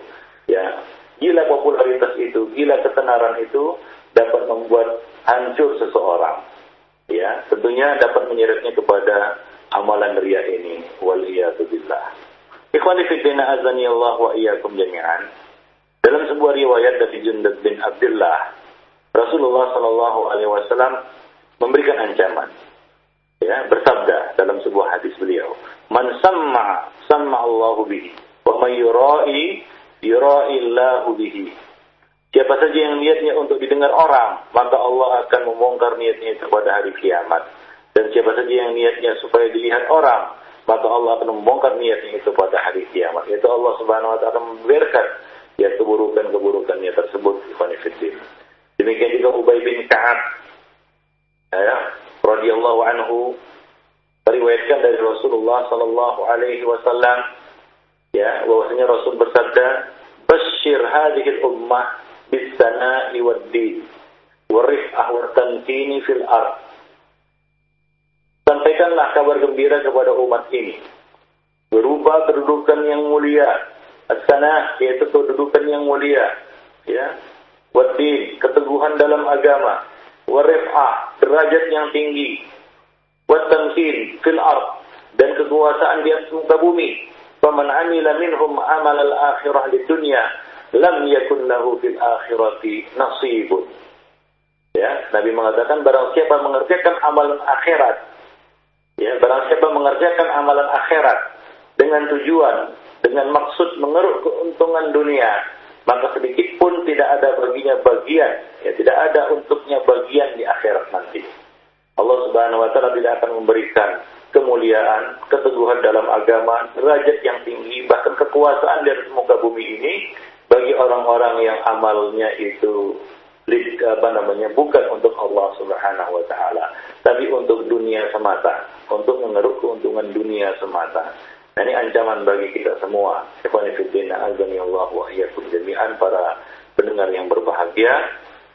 Ya, gila popularitas itu, gila ketenaran itu dapat membuat hancur seseorang. Ya, tentunya dapat menyeretnya kepada amalan ria ini. Waliyatubillah. Ikhwani fiddina azani Allah wa iyyakum jami'an. Dalam sebuah riwayat dari Jundab bin Abdullah, Rasulullah Shallallahu alaihi wasallam memberikan ancaman. Ya bersabda dalam sebuah hadis beliau man samma samma Allahu bihi wa may yurai yuraillahu bihi. Siapa saja yang niatnya untuk didengar orang maka Allah akan membongkar niatnya itu pada hari kiamat. Dan siapa saja yang niatnya supaya dilihat orang maka Allah akan membongkar niatnya itu pada hari kiamat. Yaitu Allah Subhanahu wa taala membiarkan ya keburukan-keburukannya tersebut demikian juga Ubay bin Ka'ab. Ya radhiyallahu anhu. Meriwayatkan dari Rasulullah sallallahu alaihi wasallam ya bahwasanya Rasul bersabda basyir hadhihi ummah bis sana'i wad din warif'ah wa tamkini fil ard. Sampaikanlah kabar gembira kepada umat ini. Berupa kedudukan yang mulia as-sana yaitu kedudukan yang mulia ya wadin, keteguhan dalam agama, warif'ah, derajat yang tinggi, watamkin fil ard, dan kekuasaan di atas muka bumi. Faman amila minhum amal al-akhirah di dunia, lam yakun lahu fil akhirati nasibun. Ya, Nabi mengatakan barang siapa mengerjakan amalan akhirat, ya, barang siapa mengerjakan amalan akhirat dengan tujuan, dengan maksud mengeruk keuntungan dunia, maka sedikit pun tidak ada baginya bagian, ya tidak ada untuknya bagian di akhirat nanti. Allah Subhanahu wa taala tidak akan memberikan kemuliaan, keteguhan dalam agama, derajat yang tinggi, bahkan kekuasaan di muka bumi ini bagi orang-orang yang amalnya itu apa namanya bukan untuk Allah Subhanahu wa taala, tapi untuk dunia semata, untuk mengeruk keuntungan dunia semata. Nah, ini ancaman bagi kita semua. Allah wa jami'an para pendengar yang berbahagia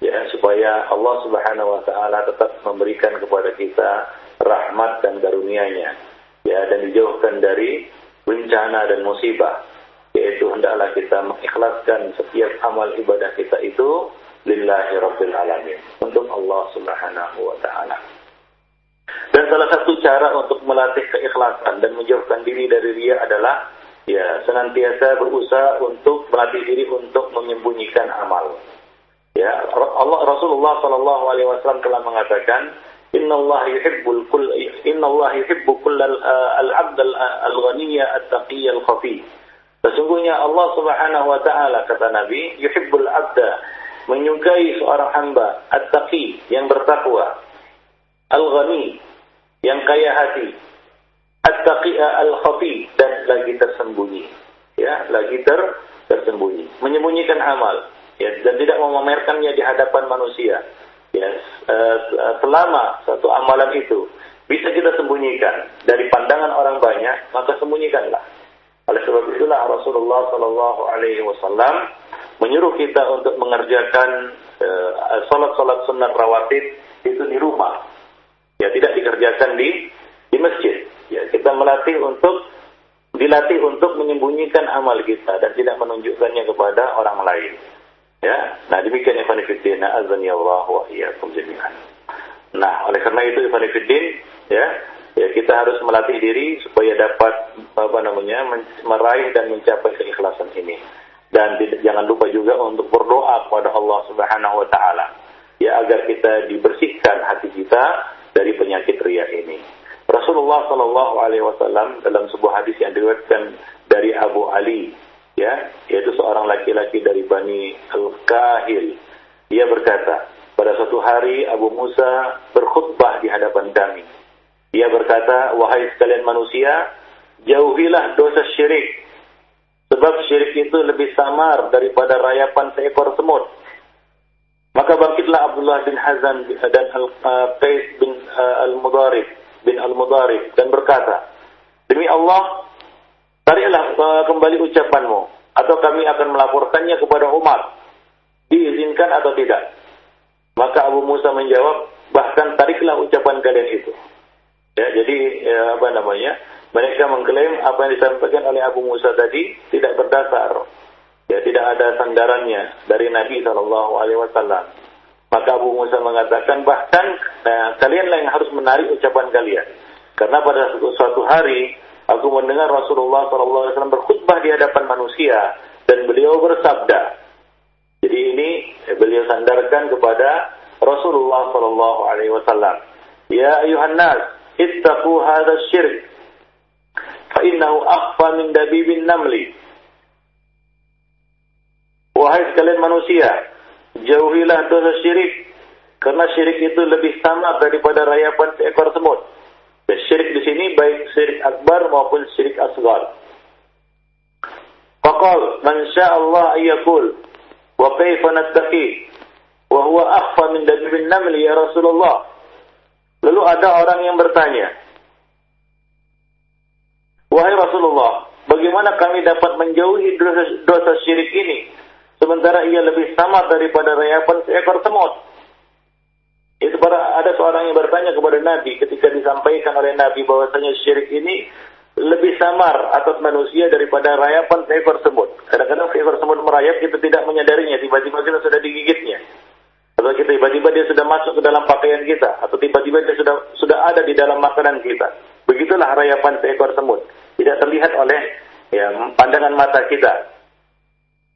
ya supaya Allah Subhanahu wa taala tetap memberikan kepada kita rahmat dan karunia-Nya ya dan dijauhkan dari bencana dan musibah yaitu hendaklah kita mengikhlaskan setiap amal ibadah kita itu lillahi rabbil alamin untuk Allah Subhanahu wa taala. Dan salah satu cara untuk melatih keikhlasan dan menjauhkan diri dari ria adalah ya senantiasa berusaha untuk melatih diri untuk menyembunyikan amal. Ya, Allah Rasulullah Shallallahu alaihi wasallam telah mengatakan, "Inna Allah yuhibbul kull Inna Allah yuhibbu kullal al-'abd al-ghaniyya at-taqiyya al-khafi." Sesungguhnya Allah Subhanahu wa taala kata Nabi, yuhibbul 'abda menyukai seorang hamba at-taqi yang bertakwa, al-ghani yang kaya hati, at-taqi'a al-khafi dan lagi tersembunyi. Ya, lagi ter tersembunyi, menyembunyikan amal ya dan tidak memamerkannya di hadapan manusia. Ya, selama satu amalan itu bisa kita sembunyikan dari pandangan orang banyak, maka sembunyikanlah. Oleh sebab itulah Rasulullah Shallallahu Alaihi Wasallam menyuruh kita untuk mengerjakan uh, salat-salat sunat rawatib itu di rumah ya tidak dikerjakan di di masjid. Ya, kita melatih untuk dilatih untuk menyembunyikan amal kita dan tidak menunjukkannya kepada orang lain. Ya, nah demikian ya Fiddin, azan ya Allah wa. Nah, oleh karena itu Ibn ya, ya kita harus melatih diri supaya dapat apa namanya meraih dan mencapai keikhlasan ini. Dan jangan lupa juga untuk berdoa kepada Allah Subhanahu wa taala ya agar kita dibersihkan hati kita dari penyakit ria ini. Rasulullah Shallallahu Alaihi Wasallam dalam sebuah hadis yang diriwayatkan dari Abu Ali, ya, yaitu seorang laki-laki dari Bani Al-Kahil. Dia berkata, pada suatu hari Abu Musa berkhutbah di hadapan kami. Dia berkata, wahai sekalian manusia, jauhilah dosa syirik. Sebab syirik itu lebih samar daripada rayapan seekor semut. Maka bangkitlah Abdullah bin Hazan dan Al-Qais bin Al-Mudarib bin Al-Mudarib dan berkata, Demi Allah, tariklah kembali ucapanmu atau kami akan melaporkannya kepada Umar. Diizinkan atau tidak? Maka Abu Musa menjawab, bahkan tariklah ucapan kalian itu. Ya, jadi ya, apa namanya? Mereka mengklaim apa yang disampaikan oleh Abu Musa tadi tidak berdasar ya tidak ada sandarannya dari Nabi Shallallahu Alaihi Wasallam. Maka Abu Musa mengatakan bahkan nah, kalianlah yang harus menarik ucapan kalian. Karena pada suatu hari aku mendengar Rasulullah Shallallahu Alaihi Wasallam berkhutbah di hadapan manusia dan beliau bersabda. Jadi ini ya, beliau sandarkan kepada Rasulullah Shallallahu Alaihi Wasallam. Ya ayuhan nas, ittaqu hadha syirk. Fa innahu akhfa min dabibin namli. Wahai sekalian manusia, jauhilah dosa syirik karena syirik itu lebih sama daripada rayapan seekor semut. Syirik di sini baik syirik akbar maupun syirik asgar. Faqal man Allah ayyakul wa kaifa nattaqi wa huwa akhfa min dabibin namli ya Rasulullah. Lalu ada orang yang bertanya, Wahai Rasulullah, bagaimana kami dapat menjauhi dosa, dosa syirik ini sementara ia lebih sama daripada rayapan seekor semut. Itu para ada seorang yang bertanya kepada Nabi ketika disampaikan oleh Nabi bahwasanya syirik ini lebih samar atas manusia daripada rayapan seekor semut. Kadang-kadang seekor semut merayap kita tidak menyadarinya, tiba-tiba kita sudah digigitnya. Atau kita tiba-tiba dia sudah masuk ke dalam pakaian kita, atau tiba-tiba dia sudah sudah ada di dalam makanan kita. Begitulah rayapan seekor semut. Tidak terlihat oleh ya pandangan mata kita.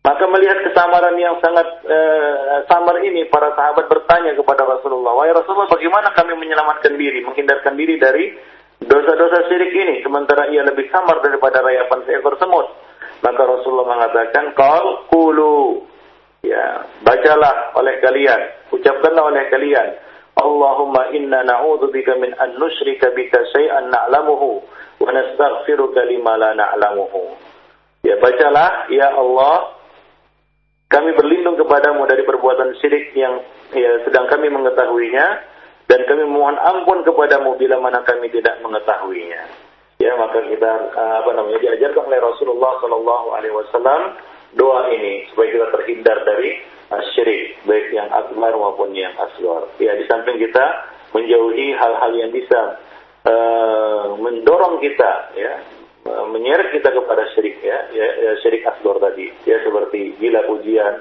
Maka melihat kesamaran yang sangat uh, samar ini, para sahabat bertanya kepada Rasulullah, Wahai Rasulullah, bagaimana kami menyelamatkan diri, menghindarkan diri dari dosa-dosa syirik ini sementara ia lebih samar daripada rayapan seekor semut. Maka Rasulullah mengatakan, "Qal qulu." Ya, bacalah oleh kalian, ucapkanlah oleh kalian, Allahumma inna na'udzubika min an nusyrika bika syai'an na'lamuhu wa nastaghfiruka lima la na'lamuhu. Ya bacalah, ya Allah, kami berlindung kepadamu dari perbuatan syirik yang ya, sedang kami mengetahuinya dan kami mohon ampun kepadamu bila mana kami tidak mengetahuinya. Ya, maka kita uh, apa namanya diajarkan oleh Rasulullah Shallallahu alaihi wasallam doa ini supaya kita terhindar dari uh, syirik baik yang akbar maupun yang asghar. Ya, di samping kita menjauhi hal-hal yang bisa uh, mendorong kita ya menyeret kita kepada syirik ya, ya, ya syirik asghar tadi ya seperti gila pujian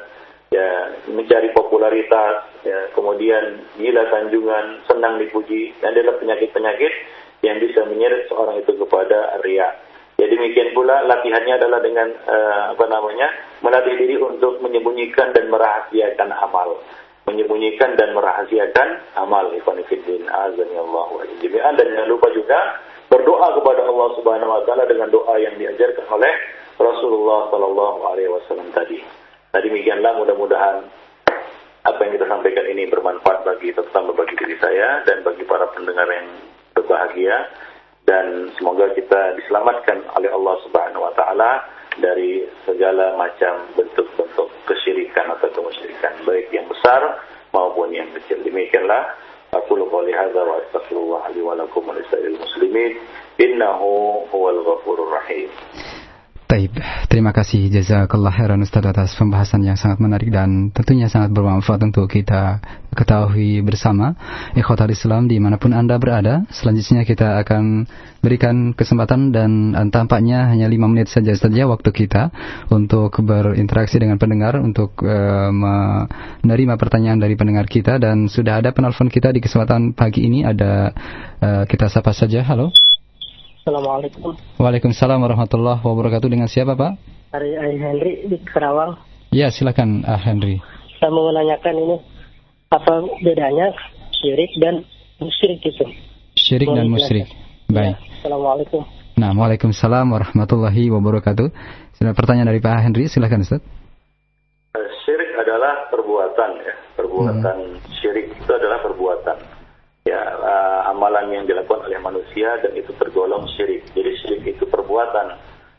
ya mencari popularitas, ya, kemudian gila sanjungan, senang dipuji, dan adalah penyakit-penyakit yang bisa menyeret seorang itu kepada ria. Ya demikian pula latihannya adalah dengan uh, apa namanya melatih diri untuk menyembunyikan dan merahasiakan amal, menyembunyikan dan merahasiakan amal. Ikhwanifiddin azani Allah wa jami'an dan jangan lupa juga berdoa kepada Allah Subhanahu wa taala dengan doa yang diajarkan oleh Rasulullah sallallahu alaihi wasallam tadi. Nah demikianlah mudah-mudahan apa yang kita sampaikan ini bermanfaat bagi terutama bagi diri saya dan bagi para pendengar yang berbahagia dan semoga kita diselamatkan oleh Allah Subhanahu wa taala dari segala macam bentuk-bentuk kesyirikan atau kemusyrikan baik yang besar maupun yang kecil. Demikianlah aku qouli hadza wa astaghfirullah li wa lakum wa muslimin innahu huwal ghafurur rahim. Taib, terima kasih jazakallah khairan Ustaz atas pembahasan yang sangat menarik dan tentunya sangat bermanfaat untuk kita ketahui bersama ikhwatal Islam di mana pun Anda berada. Selanjutnya kita akan berikan kesempatan dan tampaknya hanya lima menit saja saja waktu kita untuk berinteraksi dengan pendengar untuk uh, menerima pertanyaan dari pendengar kita dan sudah ada penelpon kita di kesempatan pagi ini ada uh, kita sapa saja. Halo. Assalamualaikum. Waalaikumsalam warahmatullahi wabarakatuh. Dengan siapa Pak? Hari Ari Henry di Kerawang. Ya silakan Ah Henry. Saya mau menanyakan ini apa bedanya syirik dan musyrik itu? Syirik dan musyrik. Baik. Ya. Assalamualaikum. Nah, Waalaikumsalam warahmatullahi wabarakatuh. Sudah pertanyaan dari Pak Henry, silakan Ustaz. Eh, syirik adalah perbuatan ya. Perbuatan hmm. syirik itu adalah perbuatan ya uh, amalan yang dilakukan oleh manusia dan itu tergolong syirik. Jadi syirik itu perbuatan.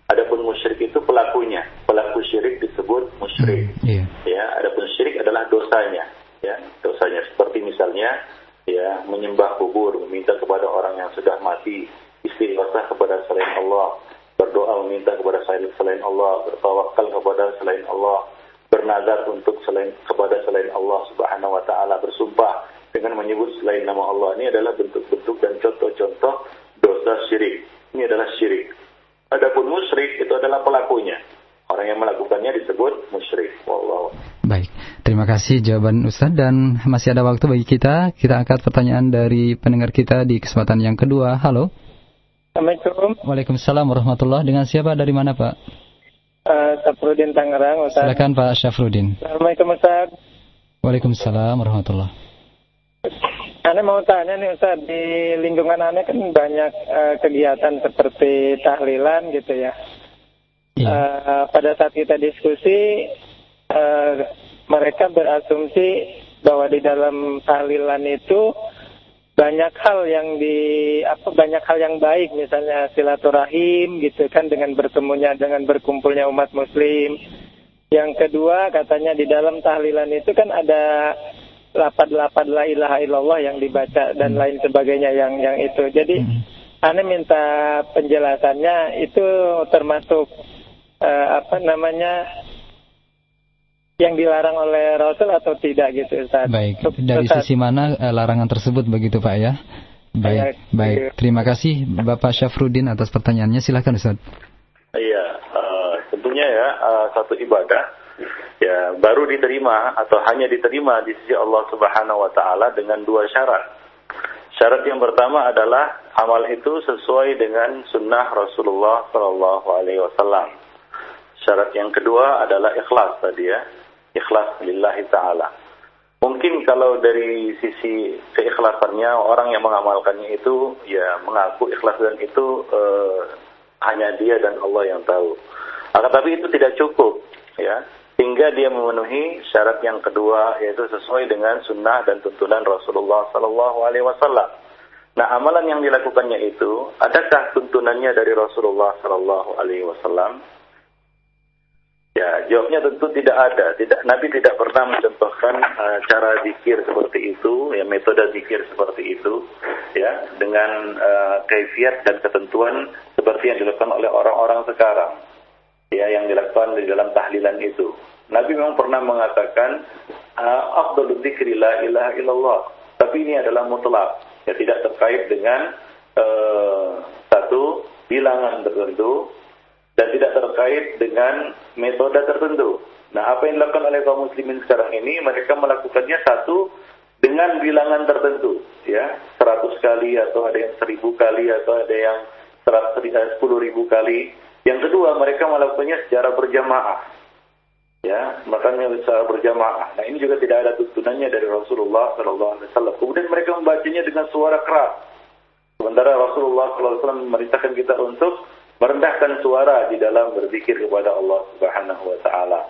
Adapun musyrik itu pelakunya. Pelaku syirik disebut musyrik. Mm, yeah. Ya, adapun syirik adalah dosanya. Ya, dosanya seperti misalnya ya menyembah kubur, meminta kepada orang yang sudah mati, istighosah kepada selain Allah, berdoa meminta kepada selain Allah, bertawakal kepada selain Allah, bernazar untuk selain kepada selain Allah Subhanahu wa taala, bersumpah dengan menyebut selain nama Allah. Ini adalah bentuk-bentuk dan contoh-contoh dosa syirik. Ini adalah syirik. Adapun musyrik itu adalah pelakunya. Orang yang melakukannya disebut musyrik. Wallahu. Baik, terima kasih jawaban Ustaz dan masih ada waktu bagi kita. Kita angkat pertanyaan dari pendengar kita di kesempatan yang kedua. Halo. Assalamualaikum. Waalaikumsalam warahmatullahi Dengan siapa dari mana Pak? Uh, Syafrudin Tangerang Ustaz. Silakan Pak Syafrudin. Assalamualaikum Ustaz. Waalaikumsalam warahmatullahi Ane mau tanya nih Ustaz, di lingkungan Ane kan banyak uh, kegiatan seperti tahlilan gitu ya. Yeah. Iya. Uh, pada saat kita diskusi, uh, mereka berasumsi bahwa di dalam tahlilan itu banyak hal yang di apa banyak hal yang baik misalnya silaturahim gitu kan dengan bertemunya dengan berkumpulnya umat muslim. Yang kedua katanya di dalam tahlilan itu kan ada lapan-lapan la ilaha illallah yang dibaca dan hmm. lain sebagainya yang yang itu. Jadi hmm. Ane minta penjelasannya itu termasuk uh, apa namanya yang dilarang oleh Rasul atau tidak gitu Ustaz. Baik, dari Ustaz. sisi mana uh, larangan tersebut begitu Pak ya? Baik, baik. Terima kasih Bapak Syafruddin atas pertanyaannya. Silakan Ustaz. Iya, uh, tentunya ya uh, satu ibadah ya baru diterima atau hanya diterima di sisi Allah Subhanahu wa taala dengan dua syarat. Syarat yang pertama adalah amal itu sesuai dengan sunnah Rasulullah Shallallahu Alaihi Wasallam. Syarat yang kedua adalah ikhlas tadi ya, ikhlas lillahi taala. Mungkin kalau dari sisi keikhlasannya orang yang mengamalkannya itu ya mengaku ikhlas dan itu eh, hanya dia dan Allah yang tahu. Akan tapi itu tidak cukup ya hingga dia memenuhi syarat yang kedua yaitu sesuai dengan sunnah dan tuntunan Rasulullah Sallallahu Alaihi Wasallam. Nah amalan yang dilakukannya itu adakah tuntunannya dari Rasulullah Sallallahu Alaihi Wasallam? Ya, jawabnya tentu tidak ada. Tidak, Nabi tidak pernah mencontohkan uh, cara zikir seperti itu, ya metode zikir seperti itu, ya dengan uh, kaifiat dan ketentuan seperti yang dilakukan oleh orang-orang sekarang, ya yang dilakukan di dalam tahlilan itu. Nabi memang pernah mengatakan uh, afdalul dzikri la ilaha illallah, tapi ini adalah mutlak, ya tidak terkait dengan uh, satu bilangan tertentu dan tidak terkait dengan metode tertentu. Nah, apa yang dilakukan oleh kaum muslimin sekarang ini, mereka melakukannya satu dengan bilangan tertentu, ya, 100 kali atau ada yang 1000 kali atau ada yang 100 10 ribu kali. Yang kedua, mereka melakukannya secara berjamaah. Ya, makanya secara berjamaah. Nah, ini juga tidak ada tuntunannya dari Rasulullah SAW. Kemudian mereka membacanya dengan suara keras. Sementara Rasulullah SAW memerintahkan kita untuk merendahkan suara di dalam berzikir kepada Allah Subhanahu wa taala.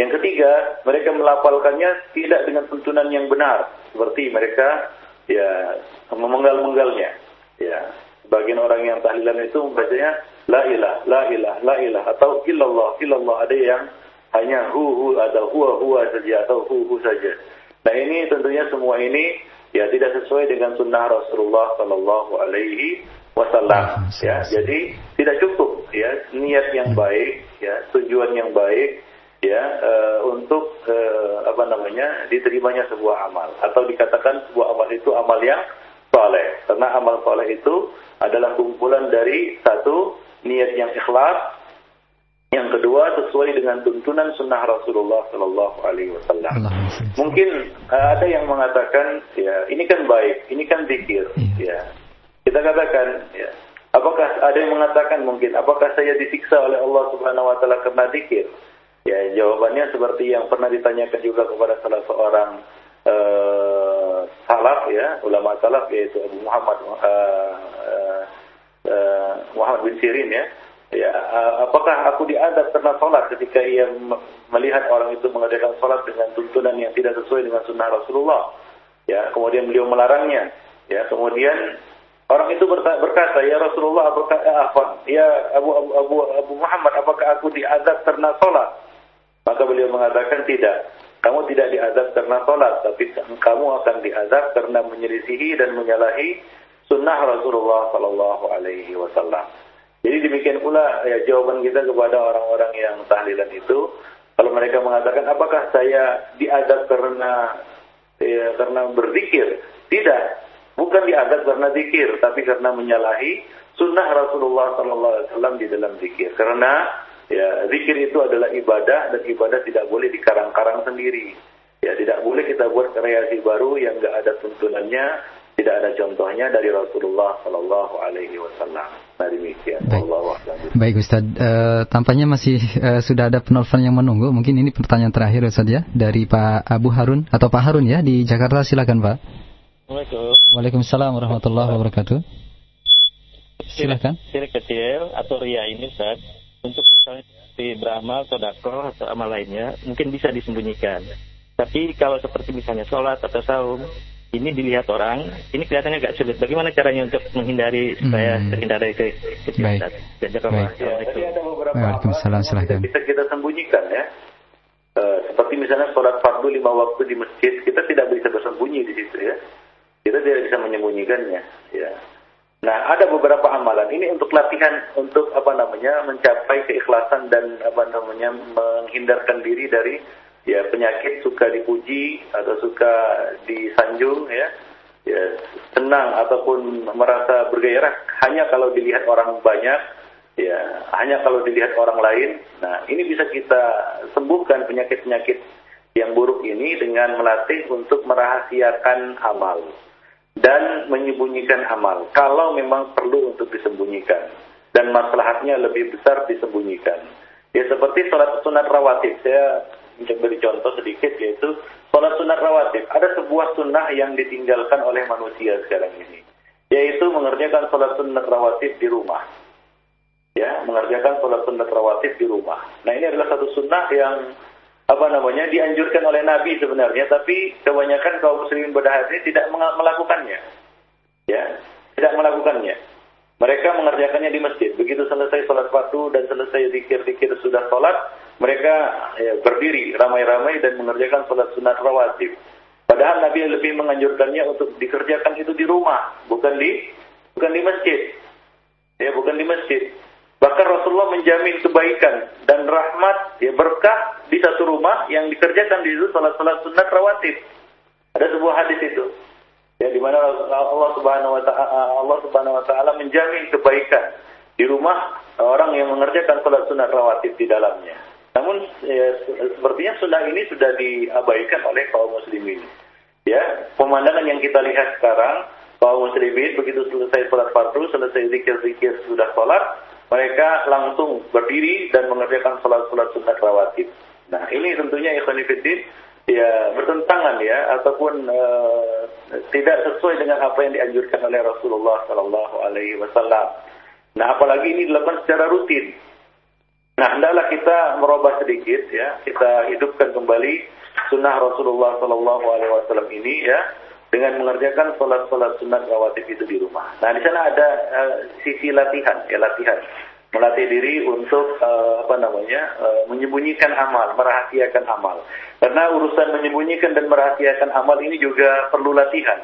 Yang ketiga, mereka melafalkannya tidak dengan tuntunan yang benar, seperti mereka ya memenggal-menggalnya. Ya, sebagian orang yang tahlilan itu membacanya la ilah, la ilah, la ilah. Atau illallah, illallah ada yang hanya hu hu atau huwa huwa saja atau hu hu saja. Nah ini tentunya semua ini ya tidak sesuai dengan sunnah Rasulullah Sallallahu Alaihi wasallam ya. jadi tidak cukup ya niat yang hmm. baik ya tujuan yang baik ya uh, untuk uh, apa namanya diterimanya sebuah amal. Atau dikatakan sebuah amal itu amal yang soleh karena amal soleh itu adalah kumpulan dari satu niat yang ikhlas yang kedua sesuai dengan tuntunan sunnah Rasulullah Shallallahu Alaihi Wasallam. Mungkin uh, ada yang mengatakan ya ini kan baik, ini kan zikir, iya. ya kita katakan, ya, apakah ada yang mengatakan mungkin, apakah saya disiksa oleh Allah Subhanahu Wa Taala karena zikir? Ya, jawabannya seperti yang pernah ditanyakan juga kepada salah seorang uh, salaf ya, ulama salaf yaitu Abu Muhammad uh, uh, Muhammad bin Sirin ya. Ya, apakah aku diadab karena sholat ketika ia melihat orang itu mengadakan sholat dengan tuntunan yang tidak sesuai dengan sunnah Rasulullah? Ya, kemudian beliau melarangnya. Ya, kemudian Orang itu berkata, ya Rasulullah, apakah eh, ya Abu, Abu Abu Abu Muhammad, apakah aku diadab karena sholat? Maka beliau mengatakan tidak. Kamu tidak diadab karena sholat, tapi kamu akan diadab karena menyelisihi dan menyalahi sunnah Rasulullah Sallallahu Alaihi Wasallam. Jadi demikian pula ya jawaban kita kepada orang-orang yang tahlilan itu, kalau mereka mengatakan apakah saya diadab karena ya, karena berzikir? Tidak. Bukan diadab karena zikir, tapi karena menyalahi sunnah Rasulullah SAW di dalam zikir. Karena ya zikir itu adalah ibadah dan ibadah tidak boleh dikarang-karang sendiri. Ya tidak boleh kita buat kreasi baru yang nggak ada tuntunannya, tidak ada contohnya dari Rasulullah Sallallahu Alaihi Wasallam. Nah demikian. Baik, Baik Ustaz, uh, tampaknya masih uh, sudah ada penelpon yang menunggu. Mungkin ini pertanyaan terakhir Ustaz ya dari Pak Abu Harun atau Pak Harun ya di Jakarta. Silakan Pak. Assalamualaikum. Waalaikumsalam warahmatullahi wabarakatuh. Silakan. Sirik kecil atau ria ini Ustaz, untuk misalnya di beramal, sodako atau amal lainnya, mungkin bisa disembunyikan. Tapi kalau seperti misalnya sholat atau saum, ini dilihat orang, ini kelihatannya agak sulit. Bagaimana caranya untuk menghindari supaya hmm. terhindar dari kecil Baik. Baik. Ya, ada beberapa Waalaikumsalam, silahkan. Bisa kita sembunyikan ya. Uh, seperti misalnya sholat fardu lima waktu di masjid, kita tidak bisa bersembunyi di situ ya kita tidak bisa menyembunyikannya ya nah ada beberapa amalan ini untuk latihan untuk apa namanya mencapai keikhlasan dan apa namanya menghindarkan diri dari ya penyakit suka dipuji atau suka disanjung ya ya, senang ataupun merasa bergairah hanya kalau dilihat orang banyak, ya hanya kalau dilihat orang lain. Nah, ini bisa kita sembuhkan penyakit-penyakit yang buruk ini dengan melatih untuk merahasiakan amal dan menyembunyikan amal kalau memang perlu untuk disembunyikan dan masalahnya lebih besar disembunyikan. Ya seperti sholat sunat rawatib. Saya mencoba beri contoh sedikit yaitu sholat sunat rawatib. Ada sebuah sunnah yang ditinggalkan oleh manusia sekarang ini. Yaitu mengerjakan sholat sunat rawatib di rumah. Ya, mengerjakan sholat sunat rawatib di rumah. Nah ini adalah satu sunnah yang apa namanya dianjurkan oleh Nabi sebenarnya, tapi kebanyakan kaum muslimin ini tidak melakukannya. Ya, tidak melakukannya. Mereka mengerjakannya di masjid. Begitu selesai sholat fardu dan selesai zikir-zikir sudah sholat, mereka ya, berdiri ramai-ramai dan mengerjakan sholat sunat rawatib. Padahal Nabi lebih menganjurkannya untuk dikerjakan itu di rumah, bukan di bukan di masjid. Ya, bukan di masjid. Bahkan Rasulullah menjamin kebaikan dan rahmat, ya berkah di satu rumah yang dikerjakan di situ salat-salat sunat rawatib. Ada sebuah hadis itu. Ya di mana Allah Subhanahu wa taala Allah Subhanahu wa taala menjamin kebaikan di rumah orang yang mengerjakan salat sunat rawatib di dalamnya. Namun ya, sepertinya sunnah ini sudah diabaikan oleh kaum muslimin. Ya, pemandangan yang kita lihat sekarang kaum muslimin begitu selesai salat fardu, selesai zikir-zikir sudah salat, mereka langsung berdiri dan mengerjakan sholat-sholat sunat rawatib. Nah ini tentunya ikhwanifiddin ya bertentangan ya ataupun uh, tidak sesuai dengan apa yang dianjurkan oleh Rasulullah Sallallahu Alaihi Wasallam. Nah apalagi ini dilakukan secara rutin. Nah hendaklah kita merubah sedikit ya kita hidupkan kembali sunnah Rasulullah Sallallahu Alaihi Wasallam ini ya dengan mengerjakan sholat-sholat sunat rawatib itu di rumah. Nah, di sana ada uh, sisi latihan, ya latihan. Melatih diri untuk uh, apa namanya uh, menyembunyikan amal, merahasiakan amal. Karena urusan menyembunyikan dan merahasiakan amal ini juga perlu latihan.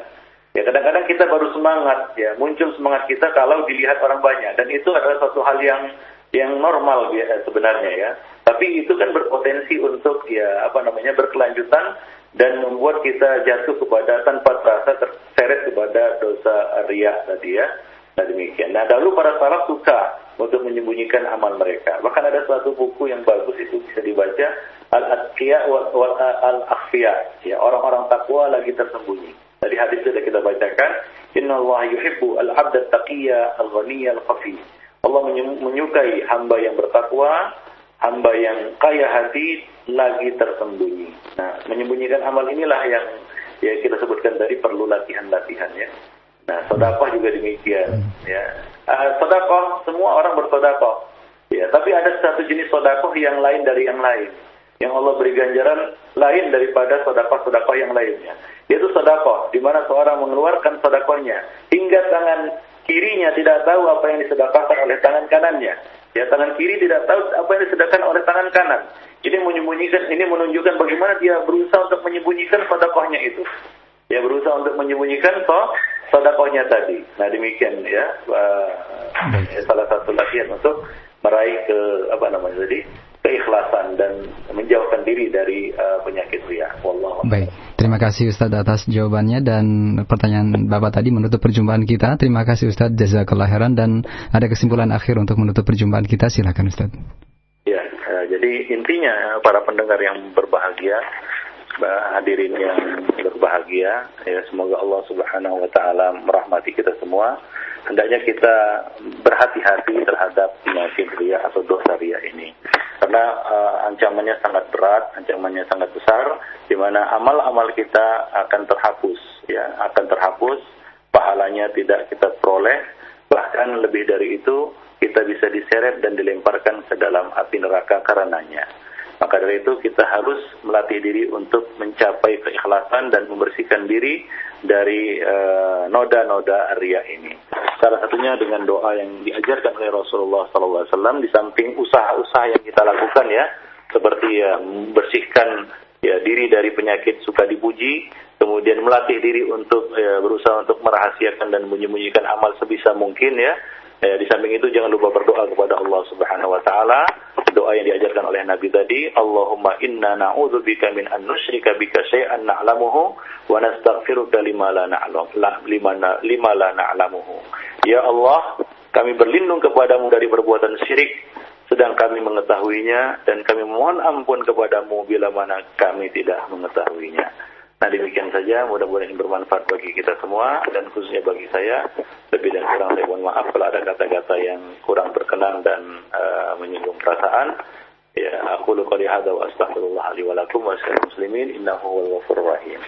Ya kadang-kadang kita baru semangat, ya muncul semangat kita kalau dilihat orang banyak dan itu adalah satu hal yang yang normal ya, sebenarnya ya. Tapi itu kan berpotensi untuk ya apa namanya berkelanjutan dan membuat kita jatuh kepada tanpa terasa terseret kepada dosa riak tadi ya. Nah demikian. Nah dahulu para salaf suka untuk menyembunyikan amal mereka. Bahkan ada suatu buku yang bagus itu bisa dibaca Al-Atqiya wal Al-Akhfiya. Ya, orang-orang takwa lagi tersembunyi. Tadi hadis sudah kita bacakan. Inna Allah yuhibbu al-abda taqiyya al-ghaniyya al-khafi. Allah menyukai hamba yang bertakwa, hamba yang kaya hati lagi tersembunyi. Nah, menyembunyikan amal inilah yang ya kita sebutkan tadi perlu latihan-latihan ya. Nah, sodakoh juga demikian. Ya, uh, sodakoh semua orang bersodakoh. Ya, tapi ada satu jenis sodakoh yang lain dari yang lain. Yang Allah beri ganjaran lain daripada sodakoh-sodakoh yang lainnya. Yaitu sodakoh, di mana seorang mengeluarkan sodakohnya hingga tangan kirinya tidak tahu apa yang disedekahkan oleh tangan kanannya. Ya tangan kiri tidak tahu apa yang disedekahkan oleh tangan kanan. Ini menyembunyikan, ini menunjukkan bagaimana dia berusaha untuk menyembunyikan sodakohnya itu. Ya berusaha untuk menyembunyikan so, sodakohnya tadi. Nah demikian ya, uh, salah satu latihan untuk meraih ke apa namanya tadi keikhlasan dan menjauhkan diri dari uh, penyakit ria. Wallahu Baik, terima kasih Ustadz atas jawabannya dan pertanyaan Bapak tadi menutup perjumpaan kita. Terima kasih Ustadz jazakallah khairan dan ada kesimpulan akhir untuk menutup perjumpaan kita. Silakan Ustadz. Ya, uh, jadi intinya para pendengar yang berbahagia hadirin yang berbahagia ya semoga Allah Subhanahu wa taala merahmati kita semua hendaknya kita berhati-hati terhadap penyakit ria atau dosa ria ini. Karena uh, ancamannya sangat berat ancamannya sangat besar di mana amal-amal kita akan terhapus ya akan terhapus pahalanya tidak kita peroleh. Bahkan lebih dari itu kita bisa diseret dan dilemparkan ke dalam api neraka karenanya maka dari itu kita harus melatih diri untuk mencapai keikhlasan dan membersihkan diri dari eh, noda-noda uh, ria ini. Salah satunya dengan doa yang diajarkan oleh Rasulullah SAW di samping usaha-usaha yang kita lakukan ya, seperti ya membersihkan ya diri dari penyakit suka dipuji, kemudian melatih diri untuk ya, berusaha untuk merahasiakan dan menyembunyikan amal sebisa mungkin ya. ya. Di samping itu jangan lupa berdoa kepada Allah Subhanahu wa taala doa yang diajarkan oleh Nabi tadi, Allahumma inna na'udzubika min an nusyrika bika syai'an na'lamuhu wa nastaghfiruka lima la na'lam lima, lima la na'lamuhu. Ya Allah, kami berlindung kepadamu dari perbuatan syirik sedang kami mengetahuinya dan kami mohon ampun kepadamu bila mana kami tidak mengetahuinya. Nah demikian saja, mudah-mudahan bermanfaat bagi kita semua dan khususnya bagi saya. Lebih dan kurang saya mohon maaf kalau ada kata-kata yang kurang berkenan dan uh, menyinggung perasaan. Ya, aku lu qali wa astaghfirullah li wa lakum wa muslimin innahu wal ghafurur rahim.